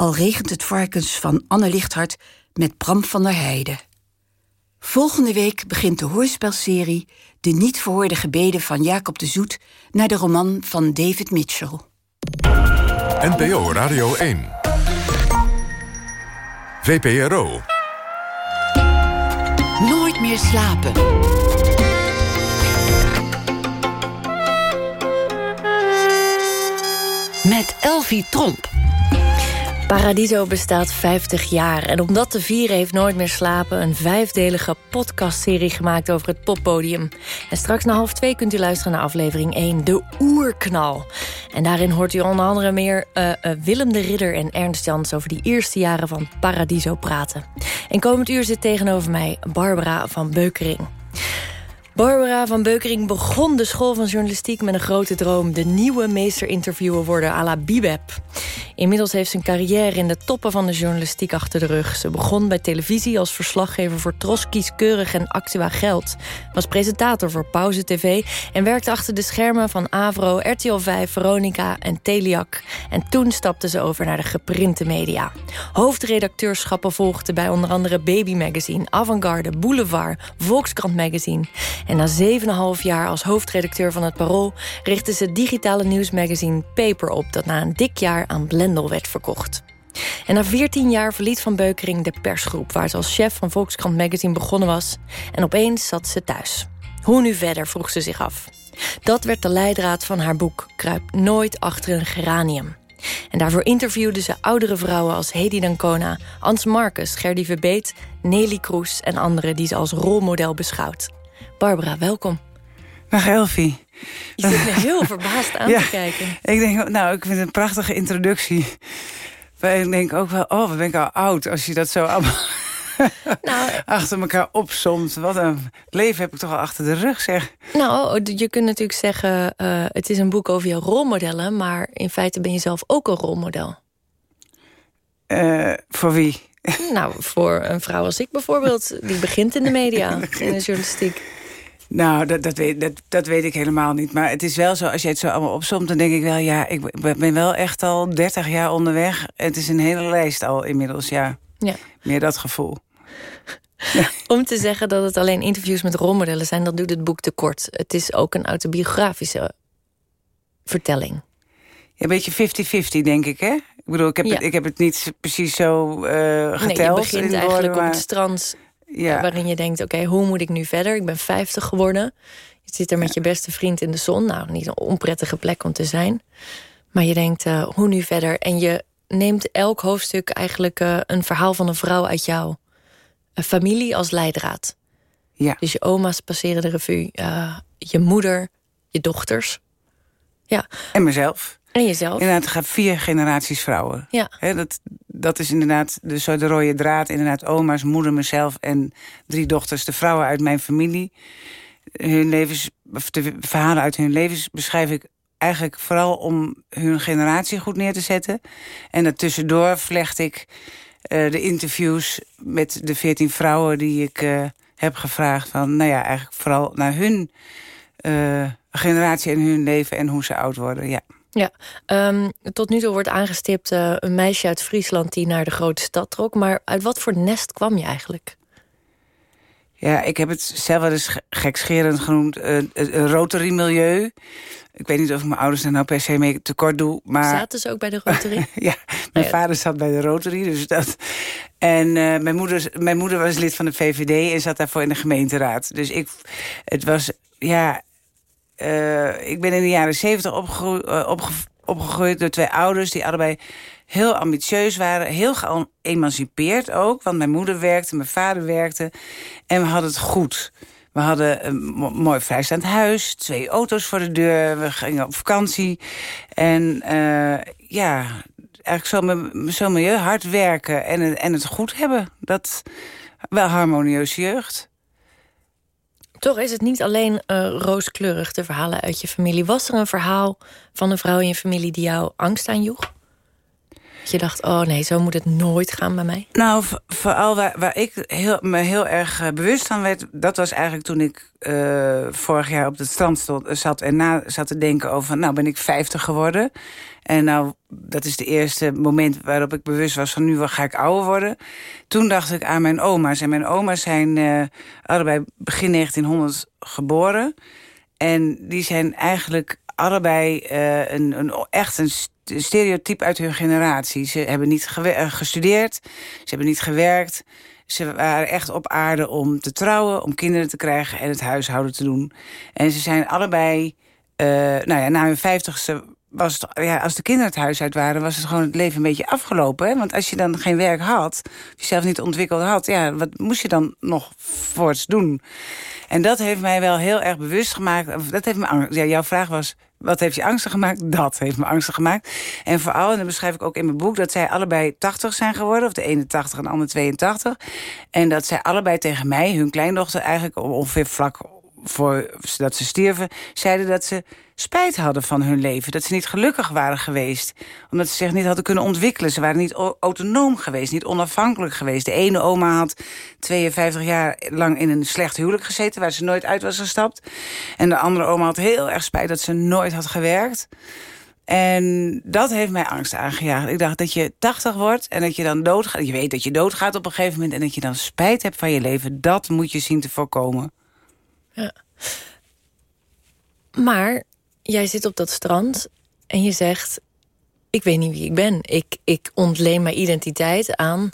Speaker 4: Al regent het varkens van Anne Lichthart met Bram van der Heijden. Volgende week begint de hoorspelserie De niet verhoorde gebeden van Jacob de Zoet naar de roman van David Mitchell.
Speaker 3: NPO Radio 1. VPRO.
Speaker 4: Nooit meer slapen. Met Elvie Tromp.
Speaker 2: Paradiso bestaat 50 jaar en om dat te vieren heeft Nooit meer slapen... een vijfdelige podcastserie gemaakt over het poppodium. En straks na half twee kunt u luisteren naar aflevering 1, De Oerknal. En daarin hoort u onder andere meer uh, uh, Willem de Ridder en Ernst Jans... over die eerste jaren van Paradiso praten. En komend uur zit tegenover mij Barbara van Beukering. Barbara van Beukering begon de school van journalistiek met een grote droom. De nieuwe meesterinterviewer worden à la Bibeb. Inmiddels heeft ze een carrière in de toppen van de journalistiek achter de rug. Ze begon bij televisie als verslaggever voor Tros Kieskeurig en Actua Geld. Was presentator voor Pauze TV en werkte achter de schermen van Avro, RTL 5, Veronica en Teliak. En toen stapte ze over naar de geprinte media. Hoofdredacteurschappen volgden bij onder andere Baby Magazine, Avantgarde, Boulevard, Volkskrant Magazine. En na 7,5 jaar als hoofdredacteur van het Parool... richtte ze het digitale nieuwsmagazine Paper op... dat na een dik jaar aan Blendel werd verkocht. En na 14 jaar verliet Van Beukering de persgroep... waar ze als chef van Volkskrant Magazine begonnen was. En opeens zat ze thuis. Hoe nu verder, vroeg ze zich af. Dat werd de leidraad van haar boek Kruip nooit achter een geranium. En daarvoor interviewde ze oudere vrouwen als Hedy Dancona... Ans Marcus, Gerdy Verbeet, Nelly Kroes en anderen... die ze als rolmodel beschouwt. Barbara, welkom.
Speaker 17: Dag Elfie.
Speaker 2: Je zit me heel verbaasd aan te kijken.
Speaker 17: Ik denk, nou, ik vind het een prachtige introductie. Maar ik denk ook wel, oh, wat ben ik al oud... als je dat zo allemaal nou, achter elkaar opsomt. Wat een leven heb ik toch al achter de rug, zeg.
Speaker 2: Nou, je kunt natuurlijk zeggen... Uh, het is een boek over je rolmodellen... maar in feite ben je zelf ook een rolmodel.
Speaker 17: Uh, voor wie?
Speaker 2: Nou, voor een vrouw als ik bijvoorbeeld. Die begint in de media, in de journalistiek.
Speaker 17: Nou, dat, dat, weet, dat, dat weet ik helemaal niet. Maar het is wel zo, als je het zo allemaal opzomt... dan denk ik wel, ja, ik ben wel echt al 30 jaar onderweg. Het is een hele lijst al inmiddels, ja. ja. Meer dat gevoel.
Speaker 2: Om te zeggen dat het alleen interviews met rolmodellen zijn... dat doet het boek te kort. Het is ook een autobiografische vertelling.
Speaker 17: Ja, een beetje 50-50, denk ik, hè? Ik bedoel, ik heb, het, ik heb het niet precies zo uh, geteld. Nee, je
Speaker 2: begint eigenlijk op het strand ja. waarin je denkt... oké, hoe moet ik nu verder? Ik ben 50 geworden. Je zit er met je beste vriend in de zon. Nou, niet een onprettige plek om te zijn. Maar je denkt, uh, hoe nu verder? En je neemt elk hoofdstuk eigenlijk uh, een verhaal van een vrouw uit jou. Een familie als leidraad.
Speaker 17: Ja.
Speaker 2: Dus je oma's passeren de revue. Uh, je moeder, je dochters. Ja.
Speaker 17: En mezelf.
Speaker 2: En jezelf.
Speaker 17: Inderdaad, het gaat vier generaties vrouwen.
Speaker 2: Ja.
Speaker 17: dat, dat is inderdaad de, zo de rode draad. Inderdaad, oma's, moeder, mezelf en drie dochters. De vrouwen uit mijn familie. Hun levens, de verhalen uit hun levens beschrijf ik eigenlijk vooral om hun generatie goed neer te zetten. En daartussendoor vlecht ik uh, de interviews met de veertien vrouwen die ik uh, heb gevraagd. Van, nou ja, eigenlijk vooral naar hun uh, generatie en hun leven en hoe ze oud worden. Ja.
Speaker 2: Ja, um, tot nu toe wordt aangestipt een meisje uit Friesland die naar de grote stad trok. Maar uit wat voor nest kwam je eigenlijk?
Speaker 17: Ja, ik heb het zelf wel eens gekscherend genoemd. een rotary milieu. Ik weet niet of ik mijn ouders er nou per se mee tekort doe. Maar...
Speaker 2: Zaten ze ook bij de Rotary?
Speaker 17: ja, mijn vader zat bij de Rotary. Dus dat... En uh, mijn, moeder, mijn moeder was lid van de VVD en zat daarvoor in de gemeenteraad. Dus ik, het was, ja... Uh, ik ben in de jaren zeventig opgegroeid, uh, opge opgegroeid door twee ouders... die allebei heel ambitieus waren, heel geëmancipeerd ook. Want mijn moeder werkte, mijn vader werkte. En we hadden het goed. We hadden een mooi vrijstaand huis, twee auto's voor de deur. We gingen op vakantie. En uh, ja, eigenlijk zo, zo milieu, hard werken en, en het goed hebben. Dat wel harmonieuze jeugd.
Speaker 2: Toch is het niet alleen uh, rooskleurig, de verhalen uit je familie. Was er een verhaal van een vrouw in je familie die jou angst aanjoeg? Dat je dacht, oh nee, zo moet het nooit gaan bij mij?
Speaker 17: Nou, vooral waar, waar ik heel, me heel erg eh, bewust van werd... dat was eigenlijk toen ik uh, vorig jaar op het strand stond, zat... en na zat te denken over, nou ben ik 50 geworden. En nou, dat is de eerste moment waarop ik bewust was van... nu ga ik ouder worden. Toen dacht ik aan mijn oma's. En mijn oma's zijn uh, allebei begin 1900 geboren. En die zijn eigenlijk allebei uh, een, een, echt een stereotype uit hun generatie. Ze hebben niet eh, gestudeerd, ze hebben niet gewerkt. Ze waren echt op aarde om te trouwen, om kinderen te krijgen... en het huishouden te doen. En ze zijn allebei, nou ja, na hun vijftigste... Was het, ja, als de kinderen het huis uit waren, was het gewoon het leven een beetje afgelopen. Hè? Want als je dan geen werk had, jezelf niet ontwikkeld had... ja, wat moest je dan nog voorts doen? En dat heeft mij wel heel erg bewust gemaakt. Dat heeft me, ja, jouw vraag was, wat heeft je angstig gemaakt? Dat heeft me angstig gemaakt. En vooral, en dat beschrijf ik ook in mijn boek... dat zij allebei 80 zijn geworden. Of de ene 80 en de andere 82. En dat zij allebei tegen mij, hun kleindochter... eigenlijk ongeveer vlak voordat ze stierven... zeiden dat ze spijt hadden van hun leven. Dat ze niet gelukkig waren geweest. Omdat ze zich niet hadden kunnen ontwikkelen. Ze waren niet autonoom geweest, niet onafhankelijk geweest. De ene oma had 52 jaar lang in een slecht huwelijk gezeten... waar ze nooit uit was gestapt. En de andere oma had heel erg spijt dat ze nooit had gewerkt. En dat heeft mij angst aangejaagd. Ik dacht dat je 80 wordt en dat je dan doodgaat. Je weet dat je doodgaat op een gegeven moment... en dat je dan spijt hebt van je leven. Dat moet je zien te voorkomen.
Speaker 2: Ja. Maar jij zit op dat strand en je zegt... ik weet niet wie ik ben. Ik, ik ontleen mijn identiteit aan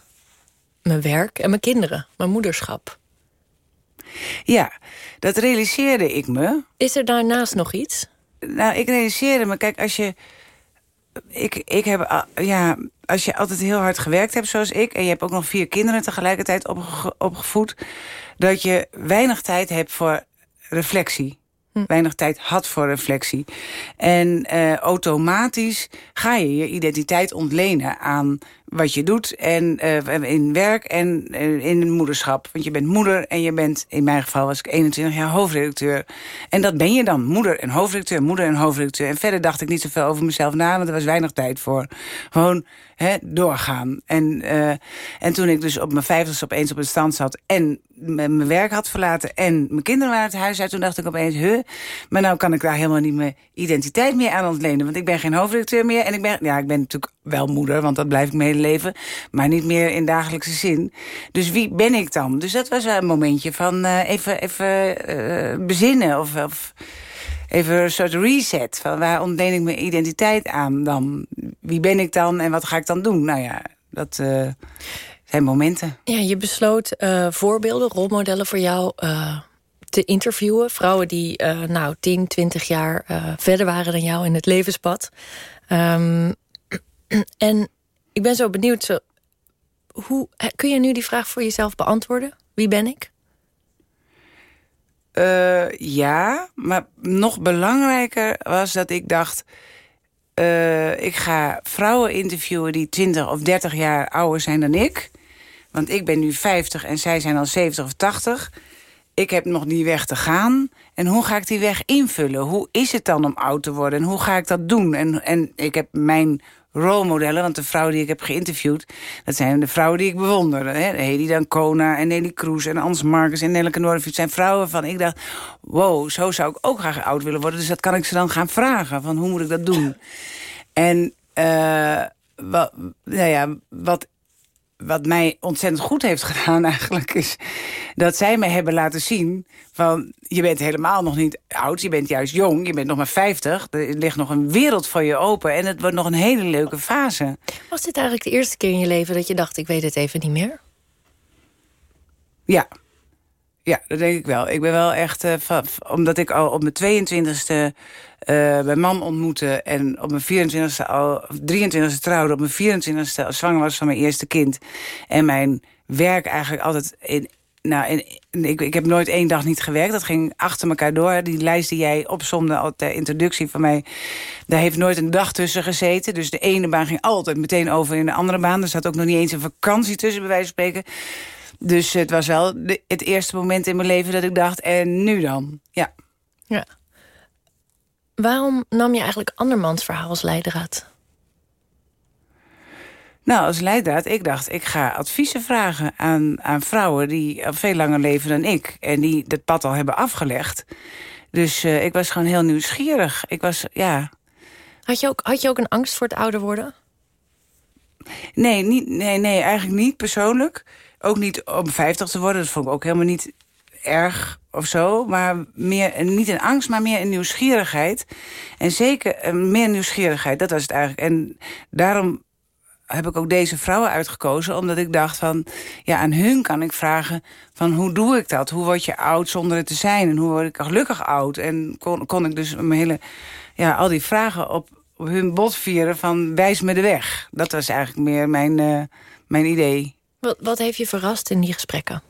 Speaker 2: mijn werk en mijn kinderen. Mijn moederschap.
Speaker 17: Ja, dat realiseerde ik me.
Speaker 2: Is er daarnaast nog iets?
Speaker 17: Nou, ik realiseerde me, kijk, als je... Ik, ik heb, ah, ja, als je altijd heel hard gewerkt hebt zoals ik... en je hebt ook nog vier kinderen tegelijkertijd opge opgevoed... dat je weinig tijd hebt voor reflectie. Hm. weinig tijd had voor reflectie. En uh, automatisch ga je je identiteit ontlenen aan wat je doet en uh, in werk en uh, in moederschap. Want je bent moeder en je bent, in mijn geval was ik 21 jaar hoofdredacteur. En dat ben je dan, moeder en hoofdredacteur, moeder en hoofdredacteur. En verder dacht ik niet zoveel over mezelf na, want er was weinig tijd voor. Gewoon hè, doorgaan. En, uh, en toen ik dus op mijn vijftigste opeens op een stand zat... en mijn werk had verlaten en mijn kinderen waren het huis uit... toen dacht ik opeens, huh, maar nou kan ik daar helemaal niet mijn identiteit meer aan ontlenen. Want ik ben geen hoofdredacteur meer en ik ben, ja, ik ben natuurlijk wel moeder... want dat blijf ik mijn hele leven, maar niet meer in dagelijkse zin. Dus wie ben ik dan? Dus dat was een momentje van uh, even, even uh, bezinnen of... of even een soort reset. Van waar ontleen ik mijn identiteit aan dan? Wie ben ik dan en wat ga ik dan doen? Nou ja, dat uh, zijn momenten.
Speaker 2: Ja, je besloot uh, voorbeelden, rolmodellen voor jou uh, te interviewen. Vrouwen die nou 10, 20 jaar verder waren dan jou in het levenspad. Um, en ik ben zo benieuwd, zo, hoe, kun je nu die vraag voor jezelf beantwoorden? Wie ben ik?
Speaker 17: Ja, maar nog belangrijker was dat ik dacht... Uh, ik ga vrouwen interviewen die 20 of 30 jaar ouder zijn dan ik. Want ik ben nu 50 en zij zijn al 70 of 80. Ik heb nog die weg te gaan. En hoe ga ik die weg invullen? Hoe is het dan om oud te worden? En hoe ga ik dat doen? En, en ik heb mijn rolmodellen. Want de vrouwen die ik heb geïnterviewd... dat zijn de vrouwen die ik bewonder. Hè? Hedy Dancona en Nelly Kroes en Ans Marcus en Nelleke Noordenvliet... zijn vrouwen van ik dacht... wow, zo zou ik ook graag oud willen worden. Dus dat kan ik ze dan gaan vragen. Van hoe moet ik dat doen? En uh, wat, nou ja, wat wat mij ontzettend goed heeft gedaan eigenlijk... is dat zij mij hebben laten zien van... je bent helemaal nog niet oud, je bent juist jong, je bent nog maar 50. Er ligt nog een wereld voor je open en het wordt nog een hele leuke fase.
Speaker 2: Was dit eigenlijk de eerste keer in je leven dat je dacht... ik weet het even niet meer?
Speaker 17: Ja, ja, dat denk ik wel. Ik ben wel echt, uh, omdat ik al op mijn 22e uh, mijn man ontmoette... en op mijn 24e al, 23e trouwde, op mijn 24e zwanger was van mijn eerste kind. En mijn werk eigenlijk altijd in... Nou, in, ik, ik heb nooit één dag niet gewerkt. Dat ging achter elkaar door. Die lijst die jij opzomde al ter introductie van mij... daar heeft nooit een dag tussen gezeten. Dus de ene baan ging altijd meteen over in de andere baan. Er zat ook nog niet eens een vakantie tussen, bij wijze van spreken. Dus het was wel de, het eerste moment in mijn leven dat ik dacht, en nu dan? Ja.
Speaker 2: ja. Waarom nam je eigenlijk andermans verhaal als leidraad?
Speaker 17: Nou, als leidraad, ik dacht, ik ga adviezen vragen aan, aan vrouwen... die al veel langer leven dan ik en die dat pad al hebben afgelegd. Dus uh, ik was gewoon heel nieuwsgierig. Ik was, ja...
Speaker 2: Had je ook, had je ook een angst voor het ouder worden?
Speaker 17: Nee, niet, nee, nee, eigenlijk niet persoonlijk. Ook niet om 50 te worden, dat vond ik ook helemaal niet erg of zo. Maar meer, niet een angst, maar meer een nieuwsgierigheid. En zeker meer nieuwsgierigheid, dat was het eigenlijk. En daarom heb ik ook deze vrouwen uitgekozen. Omdat ik dacht van, ja, aan hun kan ik vragen van hoe doe ik dat? Hoe word je oud zonder het te zijn? En hoe word ik gelukkig oud? En kon, kon ik dus mijn hele, ja, al die vragen op, op hun bot vieren van wijs me de weg. Dat was eigenlijk meer mijn, uh, mijn idee.
Speaker 2: Wat, wat heeft je verrast in die gesprekken?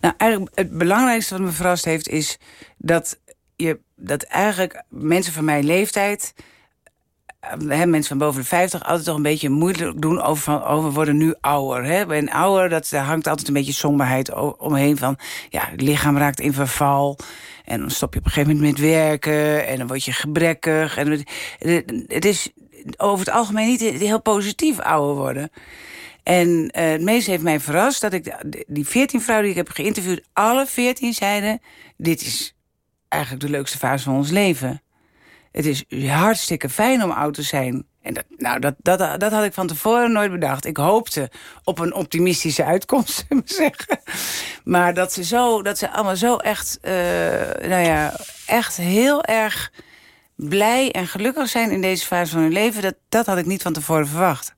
Speaker 17: Nou, eigenlijk het belangrijkste wat me verrast heeft is dat je dat eigenlijk mensen van mijn leeftijd, hè, mensen van boven de 50, altijd toch een beetje moeilijk doen over van, we worden nu ouder. Hè? En ouder, dat daar hangt altijd een beetje somberheid omheen van, ja, het lichaam raakt in verval. En dan stop je op een gegeven moment met werken en dan word je gebrekkig. En het is over het algemeen niet heel positief ouder worden. En uh, het meest heeft mij verrast dat ik die veertien vrouwen die ik heb geïnterviewd... alle veertien zeiden, dit is eigenlijk de leukste fase van ons leven. Het is hartstikke fijn om oud te zijn. En dat, nou, dat, dat, dat had ik van tevoren nooit bedacht. Ik hoopte op een optimistische uitkomst, zeggen. Maar dat ze, zo, dat ze allemaal zo echt, uh, nou ja, echt heel erg blij en gelukkig zijn in deze fase van hun leven... dat, dat had ik niet van tevoren verwacht.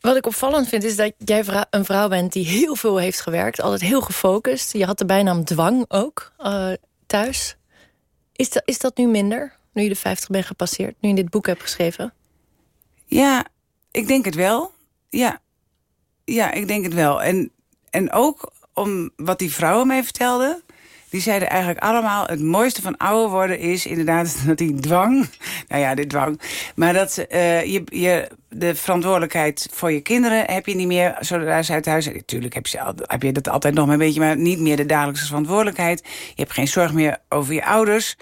Speaker 2: Wat ik opvallend vind is dat jij een vrouw bent die heel veel heeft gewerkt. Altijd heel gefocust. Je had de bijnaam dwang ook uh, thuis. Is dat, is dat nu minder, nu je de 50 bent gepasseerd? Nu je dit boek hebt geschreven?
Speaker 17: Ja, ik denk het wel. Ja, ja ik denk het wel. En, en ook om wat die vrouwen mij vertelden... die zeiden eigenlijk allemaal... het mooiste van ouder worden is inderdaad dat die dwang... nou ja, dit dwang... maar dat uh, je, je de verantwoordelijkheid voor je kinderen heb je niet meer zodra ze uit huis zijn. Natuurlijk heb je, heb je dat altijd nog maar een beetje, maar niet meer de dagelijkse verantwoordelijkheid. Je hebt geen zorg meer over je ouders,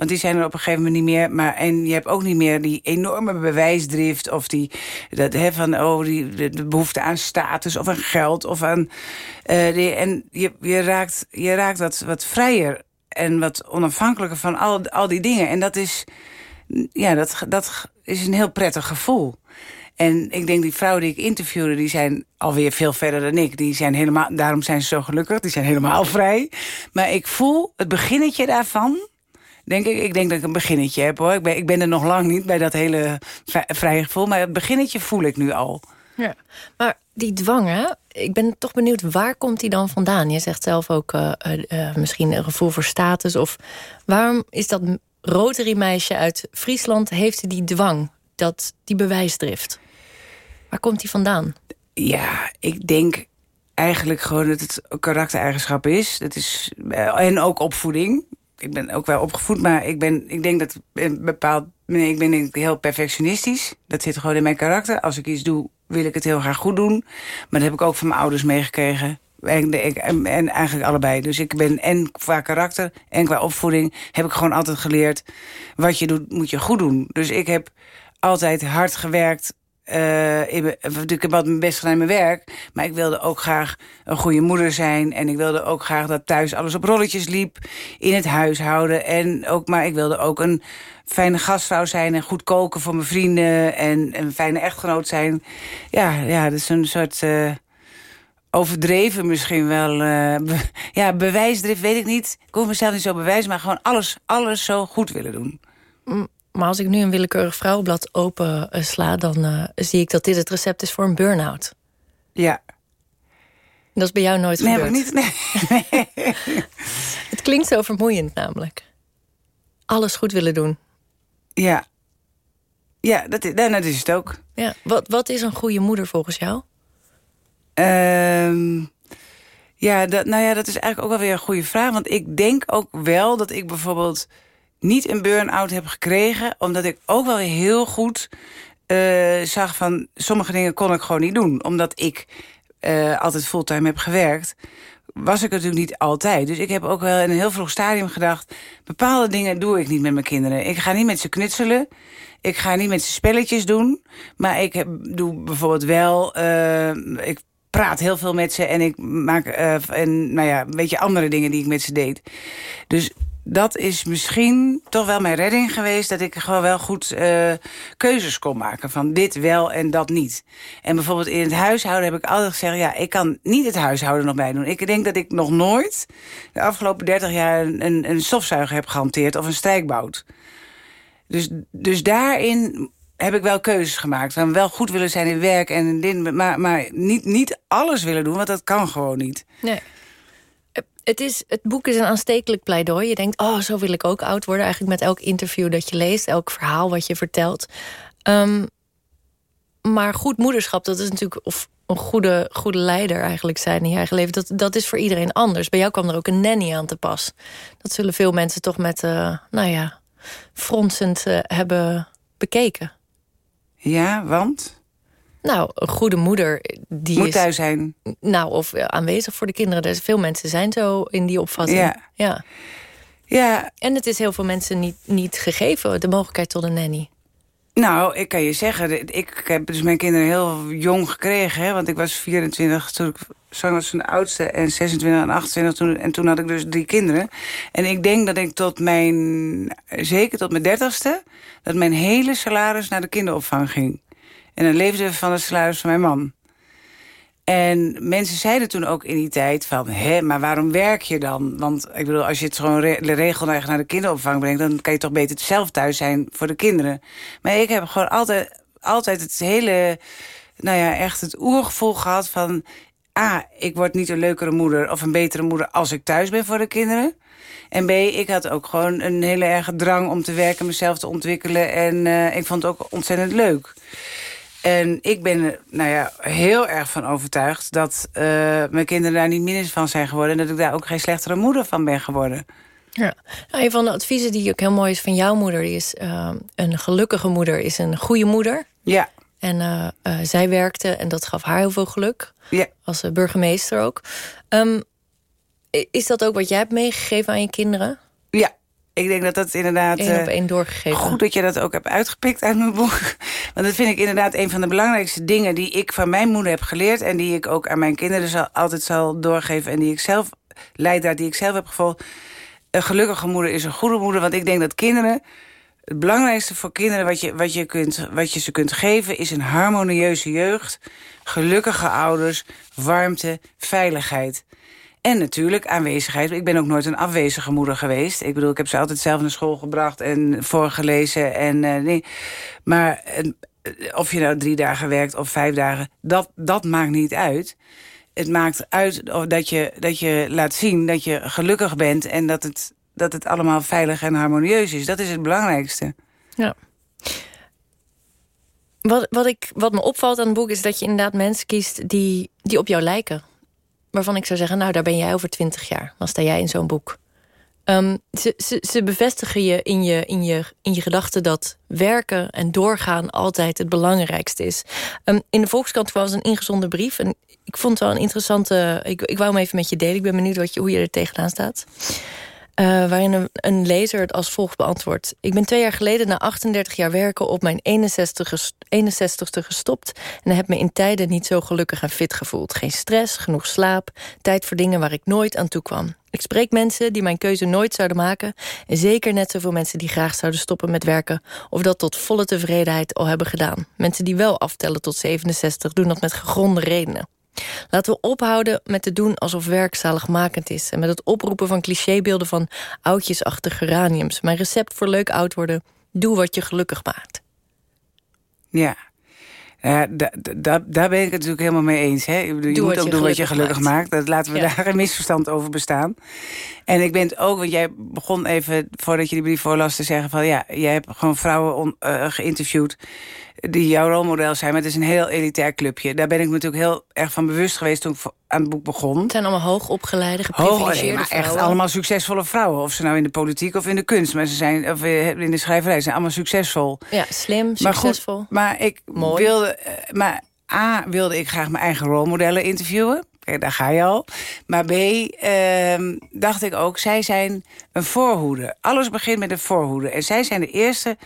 Speaker 17: want die zijn er op een gegeven moment niet meer. Maar, en je hebt ook niet meer die enorme bewijsdrift of die, dat, hè, van, oh, die, de, behoefte aan status of aan geld. Of aan, uh, en je, je, raakt, je raakt wat, wat vrijer en wat onafhankelijker van al, al die dingen. En dat is, ja, dat, dat is een heel prettig gevoel. En ik denk die vrouwen die ik interviewde, die zijn alweer veel verder dan ik. Die zijn helemaal, daarom zijn ze zo gelukkig, die zijn helemaal vrij. Maar ik voel het beginnetje daarvan, denk ik. Ik denk dat ik een beginnetje heb hoor. Ik ben, ik ben er nog lang niet bij dat hele vrije gevoel. Maar het beginnetje voel ik nu al.
Speaker 2: Ja, maar die dwang, hè? ik ben toch benieuwd, waar komt die dan vandaan? Je zegt zelf ook uh, uh, misschien een gevoel voor status. Of waarom is dat Rotary meisje uit Friesland, heeft die dwang? Dat, die bewijsdrift? Waar komt die vandaan?
Speaker 17: Ja, ik denk eigenlijk gewoon dat het karaktereigenschap is. Dat is eh, en ook opvoeding. Ik ben ook wel opgevoed, maar ik, ben, ik denk dat bepaald... Ik ben heel perfectionistisch. Dat zit gewoon in mijn karakter. Als ik iets doe, wil ik het heel graag goed doen. Maar dat heb ik ook van mijn ouders meegekregen. En, en, en, eigenlijk allebei. Dus ik ben en qua karakter en qua opvoeding... heb ik gewoon altijd geleerd... wat je doet, moet je goed doen. Dus ik heb altijd hard gewerkt uh, ik, ik heb mijn best gedaan in mijn werk. Maar ik wilde ook graag een goede moeder zijn. En ik wilde ook graag dat thuis alles op rolletjes liep. In het huishouden. En ook, maar ik wilde ook een fijne gastvrouw zijn. En goed koken voor mijn vrienden. En een fijne echtgenoot zijn. Ja, ja dat is een soort... Uh, overdreven misschien wel. Uh, ja, bewijsdrift weet ik niet. Ik hoef mezelf niet zo bewijzen, maar gewoon alles, alles zo goed willen doen.
Speaker 2: Mm. Maar als ik nu een willekeurig vrouwenblad open uh, sla... dan uh, zie ik dat dit het recept is voor een burn-out.
Speaker 17: Ja.
Speaker 2: Dat is bij jou nooit
Speaker 17: nee,
Speaker 2: gebeurd.
Speaker 17: Niet, nee,
Speaker 2: het klinkt zo vermoeiend namelijk. Alles goed willen doen.
Speaker 17: Ja. Ja, dat is, dat is het ook.
Speaker 2: Ja. Wat, wat is een goede moeder volgens jou?
Speaker 17: Um, ja, dat, nou ja, dat is eigenlijk ook wel weer een goede vraag. Want ik denk ook wel dat ik bijvoorbeeld niet een burn-out heb gekregen... omdat ik ook wel heel goed uh, zag van... sommige dingen kon ik gewoon niet doen. Omdat ik uh, altijd fulltime heb gewerkt was ik natuurlijk niet altijd. Dus ik heb ook wel in een heel vroeg stadium gedacht... bepaalde dingen doe ik niet met mijn kinderen. Ik ga niet met ze knutselen. Ik ga niet met ze spelletjes doen. Maar ik doe bijvoorbeeld wel... Uh, ik praat heel veel met ze en ik maak uh, en, nou ja, een beetje andere dingen die ik met ze deed. Dus dat is misschien toch wel mijn redding geweest... dat ik gewoon wel goed uh, keuzes kon maken. Van dit wel en dat niet. En bijvoorbeeld in het huishouden heb ik altijd gezegd... ja, ik kan niet het huishouden nog bij doen. Ik denk dat ik nog nooit de afgelopen 30 jaar... een, een stofzuiger heb gehanteerd of een strijkbout. Dus, dus daarin heb ik wel keuzes gemaakt. Van wel goed willen zijn in werk, en in, maar, maar niet, niet alles willen doen... want dat kan gewoon niet.
Speaker 2: Nee het, is, het boek is een aanstekelijk pleidooi. Je denkt, oh, zo wil ik ook oud worden. Eigenlijk met elk interview dat je leest, elk verhaal wat je vertelt. Um, maar goed moederschap, dat is natuurlijk... of een goede, goede leider eigenlijk zijn in je eigen leven... Dat, dat is voor iedereen anders. Bij jou kwam er ook een nanny aan te pas. Dat zullen veel mensen toch met, uh, nou ja, fronsend uh, hebben bekeken.
Speaker 17: Ja, want?
Speaker 2: Nou, een goede moeder... Die
Speaker 17: Moet
Speaker 2: is,
Speaker 17: thuis zijn.
Speaker 2: Nou, of aanwezig voor de kinderen. Dus veel mensen zijn zo in die opvatting.
Speaker 17: Ja.
Speaker 2: ja.
Speaker 17: ja.
Speaker 2: En het is heel veel mensen niet, niet gegeven, de mogelijkheid tot een nanny.
Speaker 17: Nou, ik kan je zeggen, ik heb dus mijn kinderen heel jong gekregen. Hè, want ik was 24 toen ik zwanger was van de oudste en 26 en 28. Toen, en toen had ik dus drie kinderen. En ik denk dat ik tot mijn, zeker tot mijn dertigste... dat mijn hele salaris naar de kinderopvang ging. En dan leefde van het salaris van mijn man. En mensen zeiden toen ook in die tijd van... hé, maar waarom werk je dan? Want ik bedoel, als je het gewoon re naar de kinderopvang brengt... dan kan je toch beter zelf thuis zijn voor de kinderen. Maar ik heb gewoon altijd, altijd het hele... nou ja, echt het oergevoel gehad van... A, ik word niet een leukere moeder of een betere moeder als ik thuis ben voor de kinderen. En B, ik had ook gewoon een hele erge drang om te werken, mezelf te ontwikkelen. En uh, ik vond het ook ontzettend leuk. En ik ben er nou ja, heel erg van overtuigd dat uh, mijn kinderen daar niet minder van zijn geworden. En dat ik daar ook geen slechtere moeder van ben geworden.
Speaker 2: Ja. Nou, een van de adviezen die ook heel mooi is van jouw moeder... Die is uh, een gelukkige moeder is een goede moeder.
Speaker 17: Ja.
Speaker 2: En uh, zij werkte en dat gaf haar heel veel geluk.
Speaker 17: Ja.
Speaker 2: Als burgemeester ook. Um, is dat ook wat jij hebt meegegeven aan je kinderen?
Speaker 17: Ja, ik denk dat dat inderdaad...
Speaker 2: Eén op één doorgegeven.
Speaker 17: Goed dat je dat ook hebt uitgepikt uit mijn boek. Want dat vind ik inderdaad een van de belangrijkste dingen... die ik van mijn moeder heb geleerd... en die ik ook aan mijn kinderen zal, altijd zal doorgeven... en die ik zelf, leidraad die ik zelf heb gevolgd. Een gelukkige moeder is een goede moeder. Want ik denk dat kinderen... Het belangrijkste voor kinderen wat je, wat, je kunt, wat je ze kunt geven... is een harmonieuze jeugd, gelukkige ouders, warmte, veiligheid... En natuurlijk aanwezigheid. Ik ben ook nooit een afwezige moeder geweest. Ik bedoel, ik heb ze altijd zelf naar school gebracht en voorgelezen. En, uh, nee. Maar uh, of je nou drie dagen werkt of vijf dagen, dat, dat maakt niet uit. Het maakt uit dat je, dat je laat zien dat je gelukkig bent... en dat het, dat het allemaal veilig en harmonieus is. Dat is het belangrijkste.
Speaker 2: Ja. Wat, wat, ik, wat me opvalt aan het boek is dat je inderdaad mensen kiest die, die op jou lijken waarvan ik zou zeggen... nou, daar ben jij over twintig jaar. Dan sta jij in zo'n boek. Um, ze, ze, ze, bevestigen je in je, in je, in je gedachten dat werken en doorgaan altijd het belangrijkste is. Um, in de Volkskrant was een ingezonden brief. En ik vond het wel een interessante... Ik, ik wou hem even met je delen. Ik ben benieuwd wat je, hoe je er tegenaan staat. Uh, waarin een, een, lezer het als volgt beantwoordt. Ik ben twee jaar geleden na 38 jaar werken op mijn 61, 61ste gestopt... en heb me in tijden niet zo gelukkig en fit gevoeld. Geen stress, genoeg slaap, tijd voor dingen waar ik nooit aan toe kwam. Ik spreek mensen die mijn keuze nooit zouden maken... en zeker net zoveel mensen die graag zouden stoppen met werken... of dat tot volle tevredenheid al hebben gedaan. Mensen die wel aftellen tot 67 doen dat met gegronde redenen. Laten we ophouden met te doen alsof werk zaligmakend is... en met het oproepen van clichébeelden van oudjesachtige geraniums. Mijn recept voor leuk oud worden, doe wat je gelukkig maakt.
Speaker 17: Ja, ja, daar ben ik het natuurlijk helemaal mee eens. Hè? Je Doe moet ook doen wat je gelukkig maakt. Dat laten we daar een misverstand over bestaan. En ik ben het ook, want jij begon even, voordat je die brief voorlas... te zeggen van ja, jij hebt gewoon vrouwen on, uh, geïnterviewd die jouw rolmodel zijn. Maar het is een heel elitair clubje. Daar ben ik me natuurlijk heel erg van bewust geweest toen ik aan het boek begon.
Speaker 2: Het zijn allemaal hoogopgeleide, geprivilegeerde Hoog,
Speaker 17: Echt allemaal succesvolle vrouwen. Of ze nou in de politiek of in de kunst. Maar ze zijn, of eh, in de schrijverij. Ze zijn allemaal succesvol.
Speaker 2: Ja, slim,
Speaker 17: maar
Speaker 2: succesvol.
Speaker 17: Goed, maar ik
Speaker 2: Mooi.
Speaker 17: wilde... Eh, maar A, wilde ik graag mijn eigen rolmodellen interviewen. Kijk, daar ga je al. Maar B, uh, dacht ik ook, zij zijn een voorhoede. Alles begint met een voorhoede. En zij zijn de eerste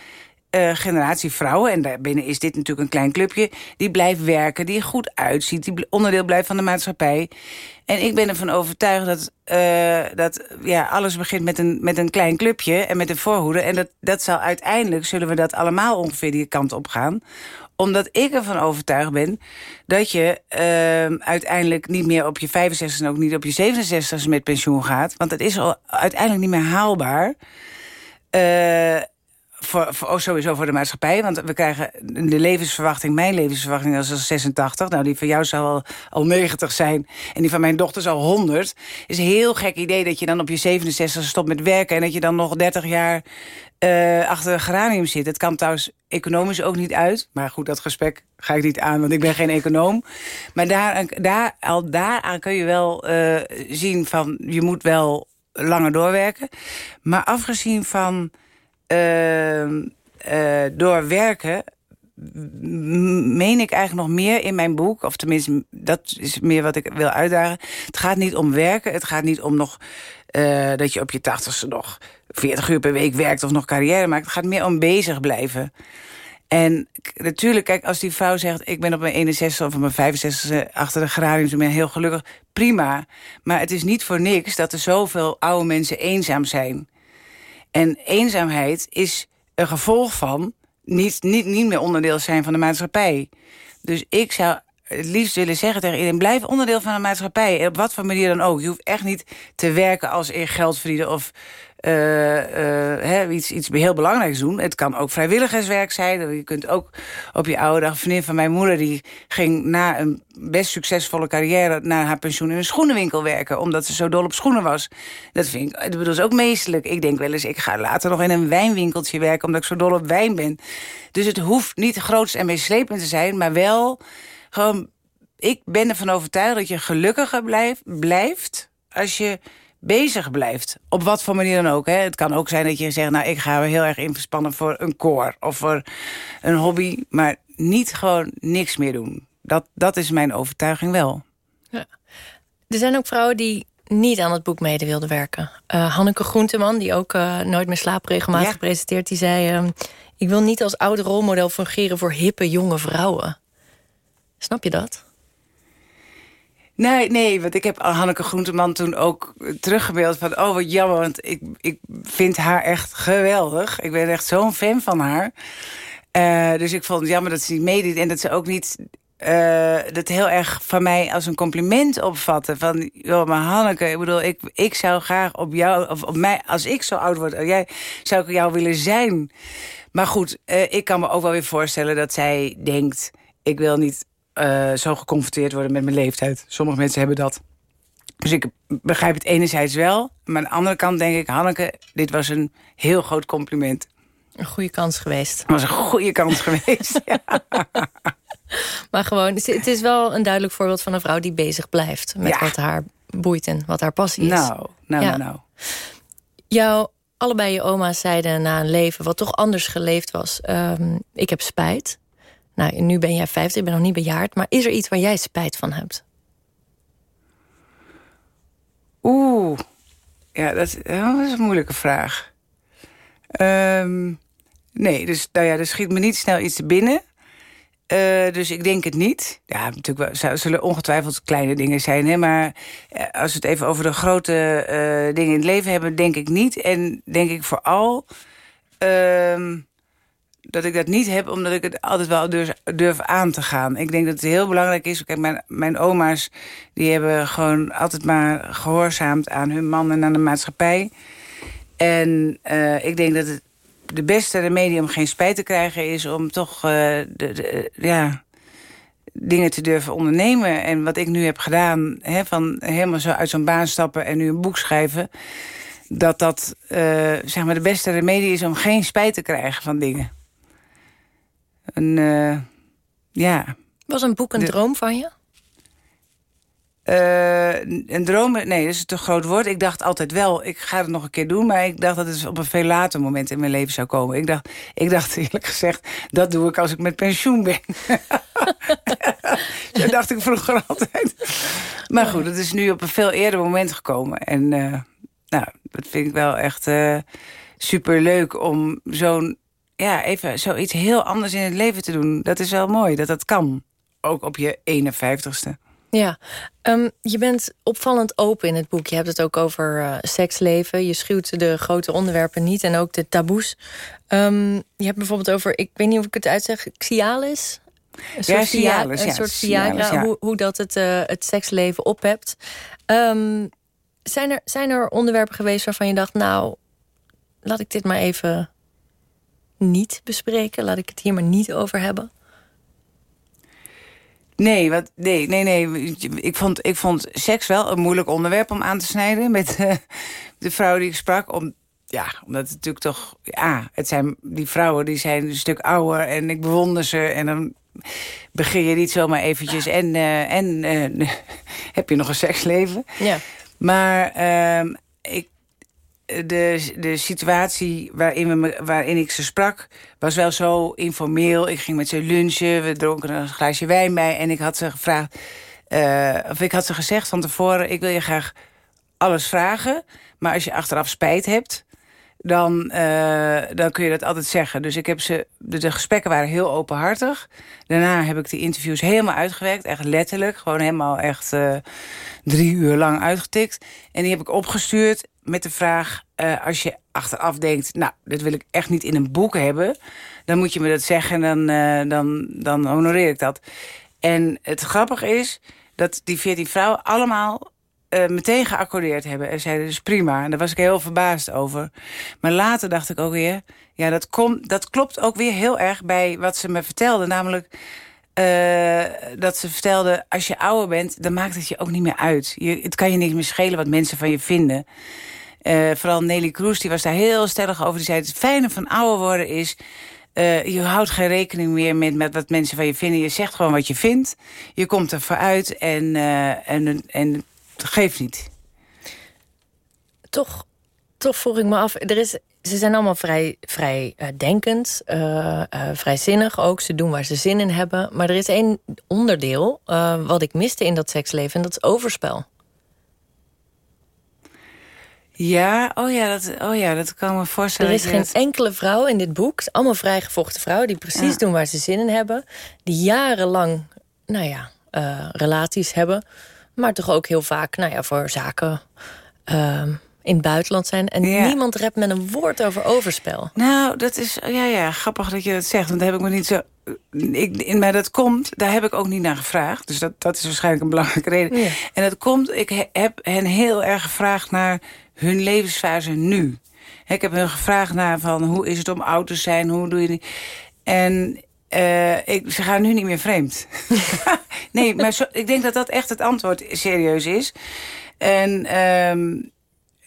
Speaker 17: uh, generatie vrouwen... en daarbinnen is dit natuurlijk een klein clubje... die blijft werken, die er goed uitziet... die onderdeel blijft van de maatschappij. En ik ben ervan overtuigd dat, uh, dat ja, alles begint met een, met een klein clubje... en met een voorhoede. En dat, dat zal uiteindelijk, zullen we dat allemaal ongeveer die kant op gaan omdat ik ervan overtuigd ben dat je uh, uiteindelijk niet meer op je 65 en ook niet op je 67 met pensioen gaat. Want het is al uiteindelijk niet meer haalbaar. Uh, voor, voor, oh, sowieso voor de maatschappij. Want we krijgen de levensverwachting, mijn levensverwachting is al 86. Nou, die van jou zal al, al 90 zijn. En die van mijn dochter zal 100. is een heel gek idee dat je dan op je 67 stopt met werken... en dat je dan nog 30 jaar uh, achter een geranium zit. Het kan trouwens economisch ook niet uit. Maar goed, dat gesprek ga ik niet aan, want ik ben geen econoom. Maar daar, daar, al daaraan kun je wel uh, zien van... je moet wel langer doorwerken. Maar afgezien van door werken meen ik eigenlijk nog meer in mijn boek. Of tenminste, dat is meer wat ik wil uitdagen. Het gaat niet om werken. Het gaat niet om nog uh, dat je op je tachtigste nog 40 uur per week werkt of nog carrière maakt. Het gaat meer om bezig blijven. En natuurlijk, kijk, als die vrouw zegt... ik ben op mijn 61 of op mijn 65 achter de geraniums... ik ben heel gelukkig, prima. Maar het is niet voor niks dat er zoveel oude mensen eenzaam zijn. En eenzaamheid is een gevolg van niet, niet, niet meer onderdeel zijn van de maatschappij. Dus ik zou het liefst willen zeggen tegen iedereen... blijf onderdeel van de maatschappij, op wat voor manier dan ook. Je hoeft echt niet te werken als in geld verdienen... of uh, uh, iets, iets heel belangrijks doen. Het kan ook vrijwilligerswerk zijn. Je kunt ook op je oude dag... Een vriendin van mijn moeder die ging na een best succesvolle carrière... naar haar pensioen in een schoenenwinkel werken... omdat ze zo dol op schoenen was. Dat vind ik, dat bedoel, is ook meestelijk. Ik denk wel eens, ik ga later nog in een wijnwinkeltje werken... omdat ik zo dol op wijn ben. Dus het hoeft niet groots en meeslepend te zijn... maar wel gewoon... Ik ben ervan overtuigd dat je gelukkiger blijft als je bezig blijft. Op wat voor manier dan ook. Hè. Het kan ook zijn dat je zegt, nou, ik ga er heel erg in verspannen voor een koor of voor een hobby. Maar niet gewoon niks meer doen. Dat, dat is mijn overtuiging wel. Ja.
Speaker 2: Er zijn ook vrouwen die niet aan het boek mede wilden werken. Uh, Hanneke Groenteman, die ook uh, Nooit meer slaap regelmatig ja. presenteert... die zei, uh, ik wil niet als oude rolmodel fungeren voor hippe jonge vrouwen. Snap je dat?
Speaker 17: Nee, nee, want ik heb Hanneke Groenteman toen ook teruggebeeld van... oh, wat jammer, want ik, ik vind haar echt geweldig. Ik ben echt zo'n fan van haar. Uh, dus ik vond het jammer dat ze niet meedeed... en dat ze ook niet uh, dat heel erg van mij als een compliment opvatten. Van, joh, maar Hanneke, ik bedoel, ik, ik zou graag op jou... of op mij, als ik zo oud word, jij, zou ik jou willen zijn. Maar goed, uh, ik kan me ook wel weer voorstellen dat zij denkt... ik wil niet uh, zo geconfronteerd worden met mijn leeftijd. Sommige mensen hebben dat. Dus ik begrijp het enerzijds wel. Maar aan de andere kant denk ik... Hanneke, dit was een heel groot compliment.
Speaker 2: Een goede kans geweest.
Speaker 17: Het was een goede kans geweest, ja.
Speaker 2: Maar gewoon, het is wel een duidelijk voorbeeld van een vrouw die bezig blijft... met wat haar boeit en wat haar passie is.
Speaker 17: Nou, nou, ja. nou, nou.
Speaker 2: Jouw, allebei je oma's zeiden na een leven wat toch anders geleefd was... Um, ik heb spijt. Nou, nu ben jij 50, ik ben nog niet bejaard. Maar is er iets waar jij spijt van hebt?
Speaker 17: Oeh, ja, dat is, een moeilijke vraag. Um, nee, dus nou ja, er schiet me niet snel iets binnen. Uh, dus ik denk het niet. Ja, natuurlijk wel, zullen ongetwijfeld kleine dingen zijn. Hè, maar eh, als we het even over de grote uh, dingen in het leven hebben... denk ik niet. En denk ik vooral... Uh, dat ik dat niet heb, omdat ik het altijd wel durf, durf, aan te gaan. Ik denk dat het heel belangrijk is. Kijk, mijn, mijn oma's die hebben gewoon altijd maar gehoorzaamd aan hun man en aan de maatschappij. En uh, ik denk dat het de beste remedie om geen spijt te krijgen is om toch de, ja, dingen te durven ondernemen. En wat ik nu heb gedaan, hè, van helemaal zo uit zo'n baan stappen en nu een boek schrijven dat dat uh, zeg maar de beste remedie is om geen spijt te krijgen van dingen een, uh, ja...
Speaker 2: Was een boek een droom van je?
Speaker 17: Uh, een droom, nee, dat is een te groot woord. Ik dacht altijd wel, ik ga het nog een keer doen... maar ik dacht dat het op een veel later moment in mijn leven zou komen. Ik dacht, ik dacht eerlijk gezegd, dat doe ik als ik met pensioen ben. dat dacht ik vroeger altijd. Maar goed, het is nu op een veel eerder moment gekomen. En uh, nou, dat vind ik wel echt uh, super leuk om zo'n ja, even zoiets heel anders in het leven te doen. Dat is wel mooi, dat dat kan. Ook op je 51ste.
Speaker 2: Ja, um, je bent opvallend open in het boek. Je hebt het ook over uh, seksleven. Je schuwt de grote onderwerpen niet en ook de taboes. Um, je hebt bijvoorbeeld over, ik weet niet of ik het uitzeg, Cialis?
Speaker 17: Een soort, ja, Cialis,
Speaker 2: een
Speaker 17: ja,
Speaker 2: soort ja. hoe, hoe, dat het, uh, het seksleven ophebt. Um, zijn, er, zijn er onderwerpen geweest waarvan je dacht... nou, laat ik dit maar even niet bespreken? Laat ik het hier maar niet over hebben?
Speaker 17: Nee, wat, nee, nee, nee. Ik vond, ik vond seks wel een moeilijk onderwerp om aan te snijden... met uh, de vrouw die ik sprak. Om, ja, omdat het natuurlijk toch... Ja, het zijn, die vrouwen die zijn een stuk ouder en ik bewonder ze. En dan begin je niet zomaar eventjes... en, uh, en uh, heb je nog een seksleven.
Speaker 2: Ja.
Speaker 17: Maar ehm, ik de, de situatie waarin, we, waarin ik ze sprak... was wel zo informeel. Ik ging met ze lunchen, we dronken een glaasje wijn bij... en ik had ze gevraagd... Uh, of ik had ze gezegd van tevoren... ik wil je graag alles vragen... maar als je achteraf spijt hebt... Dan, uh, dan kun je dat altijd zeggen. Dus ik heb ze, de, gesprekken waren heel openhartig. Daarna heb ik de interviews helemaal uitgewerkt. Echt letterlijk. Gewoon helemaal echt uh, drie uur lang uitgetikt. En die heb ik opgestuurd met de vraag... Uh, als je achteraf denkt, nou, dit wil ik echt niet in een boek hebben... dan moet je me dat zeggen en dan, uh, dan, dan honoreer ik dat. En het grappige is dat die veertien vrouwen allemaal uh, meteen geaccordeerd hebben. En zeiden dus prima. En daar was ik heel verbaasd over. Maar later dacht ik ook weer... ja, dat, komt dat klopt ook weer heel erg bij wat ze me vertelden. Namelijk uh, dat ze vertelde... als je ouder bent, dan maakt het je ook niet meer uit. Je, het kan je niet meer schelen wat mensen van je vinden. Uh, vooral Nelly Kroes, die was daar heel stellig over. Die zei, het fijne van ouder worden is... Uh, je houdt geen rekening meer met, met wat mensen van je vinden. Je zegt gewoon wat je vindt. Je komt er vooruit en, en, en het geeft niet.
Speaker 2: Toch, toch vroeg ik me af. Er is, ze zijn allemaal vrij, vrij uh, denkend, vrijzinnig ook. Ze doen waar ze zin in hebben. Maar er is één onderdeel wat ik miste in dat seksleven. En dat is overspel.
Speaker 17: Ja, oh ja, dat, oh ja, dat kan me voorstellen.
Speaker 2: Er is geen enkele vrouw in dit boek, allemaal vrijgevochten vrouwen... die precies ja. doen waar ze zin in hebben. Die jarenlang, nou ja, uh, relaties hebben. Maar toch ook heel vaak, nou ja, voor zaken uh, in het buitenland zijn. En ja. niemand rept met een woord over overspel.
Speaker 17: Nou, dat is, ja, ja, grappig dat je dat zegt. Want daar heb ik me niet zo... Ik, in mij dat komt, daar heb ik ook niet naar gevraagd. Dus dat, dat is waarschijnlijk een belangrijke reden. Ja. En dat komt, ik heb hen heel erg gevraagd naar hun levensfase nu. Ik heb hun gevraagd naar van hoe is het om oud te zijn, hoe doe je die... En uh, ik, ze gaan nu niet meer vreemd. nee, maar zo, ik denk dat dat echt het antwoord serieus is. En um,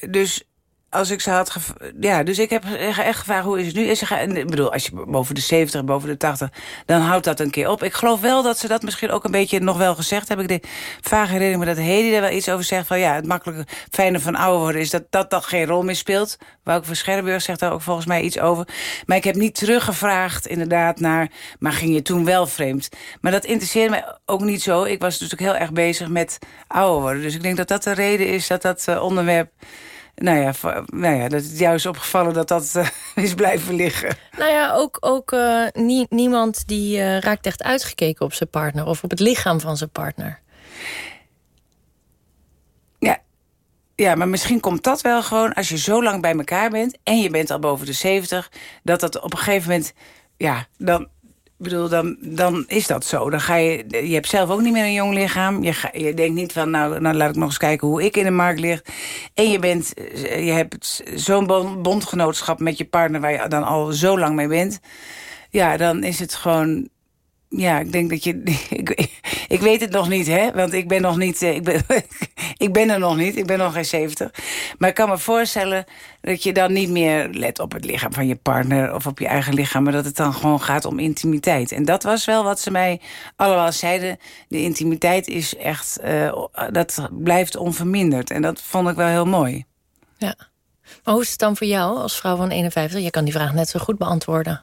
Speaker 17: dus als ik ze had... Ja, dus ik heb echt gevraagd, hoe is het nu? En ze ik bedoel, als je boven de 70, boven de 80... dan houdt dat een keer op. Ik geloof wel dat ze dat misschien ook een beetje nog wel gezegd hebben. Ik de vage herinnering, maar dat Hedy er wel iets over zegt... van ja, het makkelijke fijne van ouder worden... is dat dat, dat geen rol meer speelt. Wouter van Scherrenburg zegt daar ook volgens mij iets over. Maar ik heb niet teruggevraagd inderdaad naar... maar ging je toen wel vreemd? Maar dat interesseerde mij ook niet zo. Ik was natuurlijk heel erg bezig met ouder worden. Dus ik denk dat dat de reden is dat dat uh, onderwerp nou ja, nou ja, dat is juist opgevallen dat dat uh, is blijven liggen.
Speaker 2: Nou ja, ook, ook uh, nie, niemand die uh, raakt echt uitgekeken op zijn partner... of op het lichaam van zijn partner.
Speaker 17: Ja, ja, maar misschien komt dat wel gewoon als je zo lang bij elkaar bent... en je bent al boven de 70, dat dat op een gegeven moment... ja, dan, bedoel, dan, dan is dat zo. Dan ga je, je hebt zelf ook niet meer een jong lichaam. Je, ga, je denkt niet van, nou, nou, laat ik nog eens kijken hoe ik in de markt lig. En je, bent, je hebt zo'n bondgenootschap met je partner... waar je dan al zo lang mee bent. Ja, dan is het gewoon ja, ik denk dat je... Ik, ik, weet het nog niet, hè? Want ik ben nog niet... Ik ben, ik ben er nog niet. Ik ben nog geen 70. Maar ik kan me voorstellen dat je dan niet meer let op het lichaam van je partner... of op je eigen lichaam, maar dat het dan gewoon gaat om intimiteit. En dat was wel wat ze mij allemaal zeiden. De intimiteit is echt... Uh, dat blijft onverminderd. En dat vond ik wel heel mooi.
Speaker 2: Ja. Maar hoe is het dan voor jou als vrouw van 51? Je kan die vraag net zo goed beantwoorden.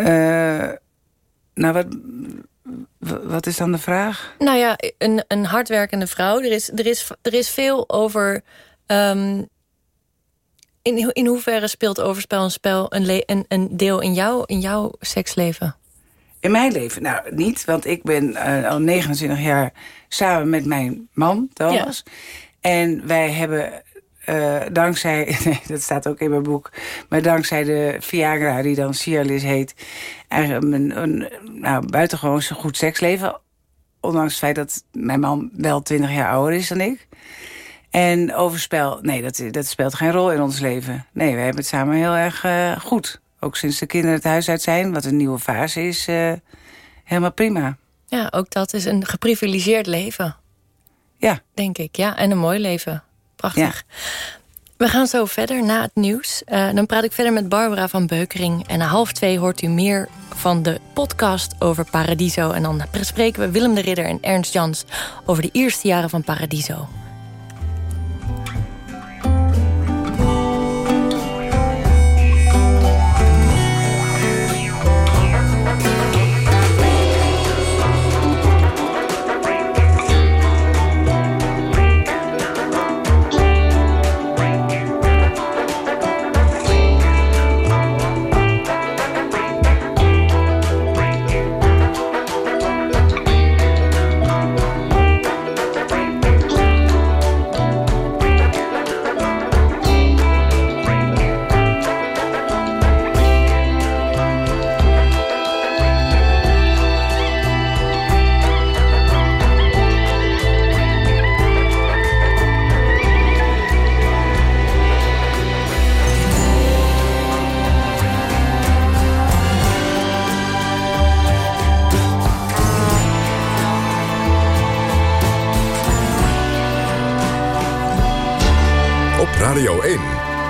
Speaker 17: Uh, nou, wat, wat is dan de vraag?
Speaker 2: Nou ja, een, een hardwerkende vrouw. Er is, er is, er is veel over... Um, in, in hoeverre speelt overspel een, spel, een, een, een deel in, jou, in jouw seksleven?
Speaker 17: In mijn leven? Nou, niet. Want ik ben uh, al 29 jaar samen met mijn man, Thomas. Ja. En wij hebben uh, dankzij, nee, dat staat ook in mijn boek... maar dankzij de Viagra, die dan Cialis heet... eigenlijk een, een nou, buitengewoon goed seksleven. Ondanks het feit dat mijn man wel 20 jaar ouder is dan ik. En overspel, nee, dat, dat speelt geen rol in ons leven. Nee, we hebben het samen heel erg uh, goed. Ook sinds de kinderen het huis uit zijn, wat een nieuwe fase is, uh, helemaal prima.
Speaker 2: Ja, ook dat is een geprivilegeerd leven.
Speaker 17: Ja.
Speaker 2: Denk ik, ja. En een mooi leven. Prachtig. Ja. We gaan zo verder na het nieuws. Uh, dan praat ik verder met Barbara van Beukering. En na half twee hoort u meer van de podcast over Paradiso. En dan spreken we Willem de Ridder en Ernst Jans... over de eerste jaren van Paradiso.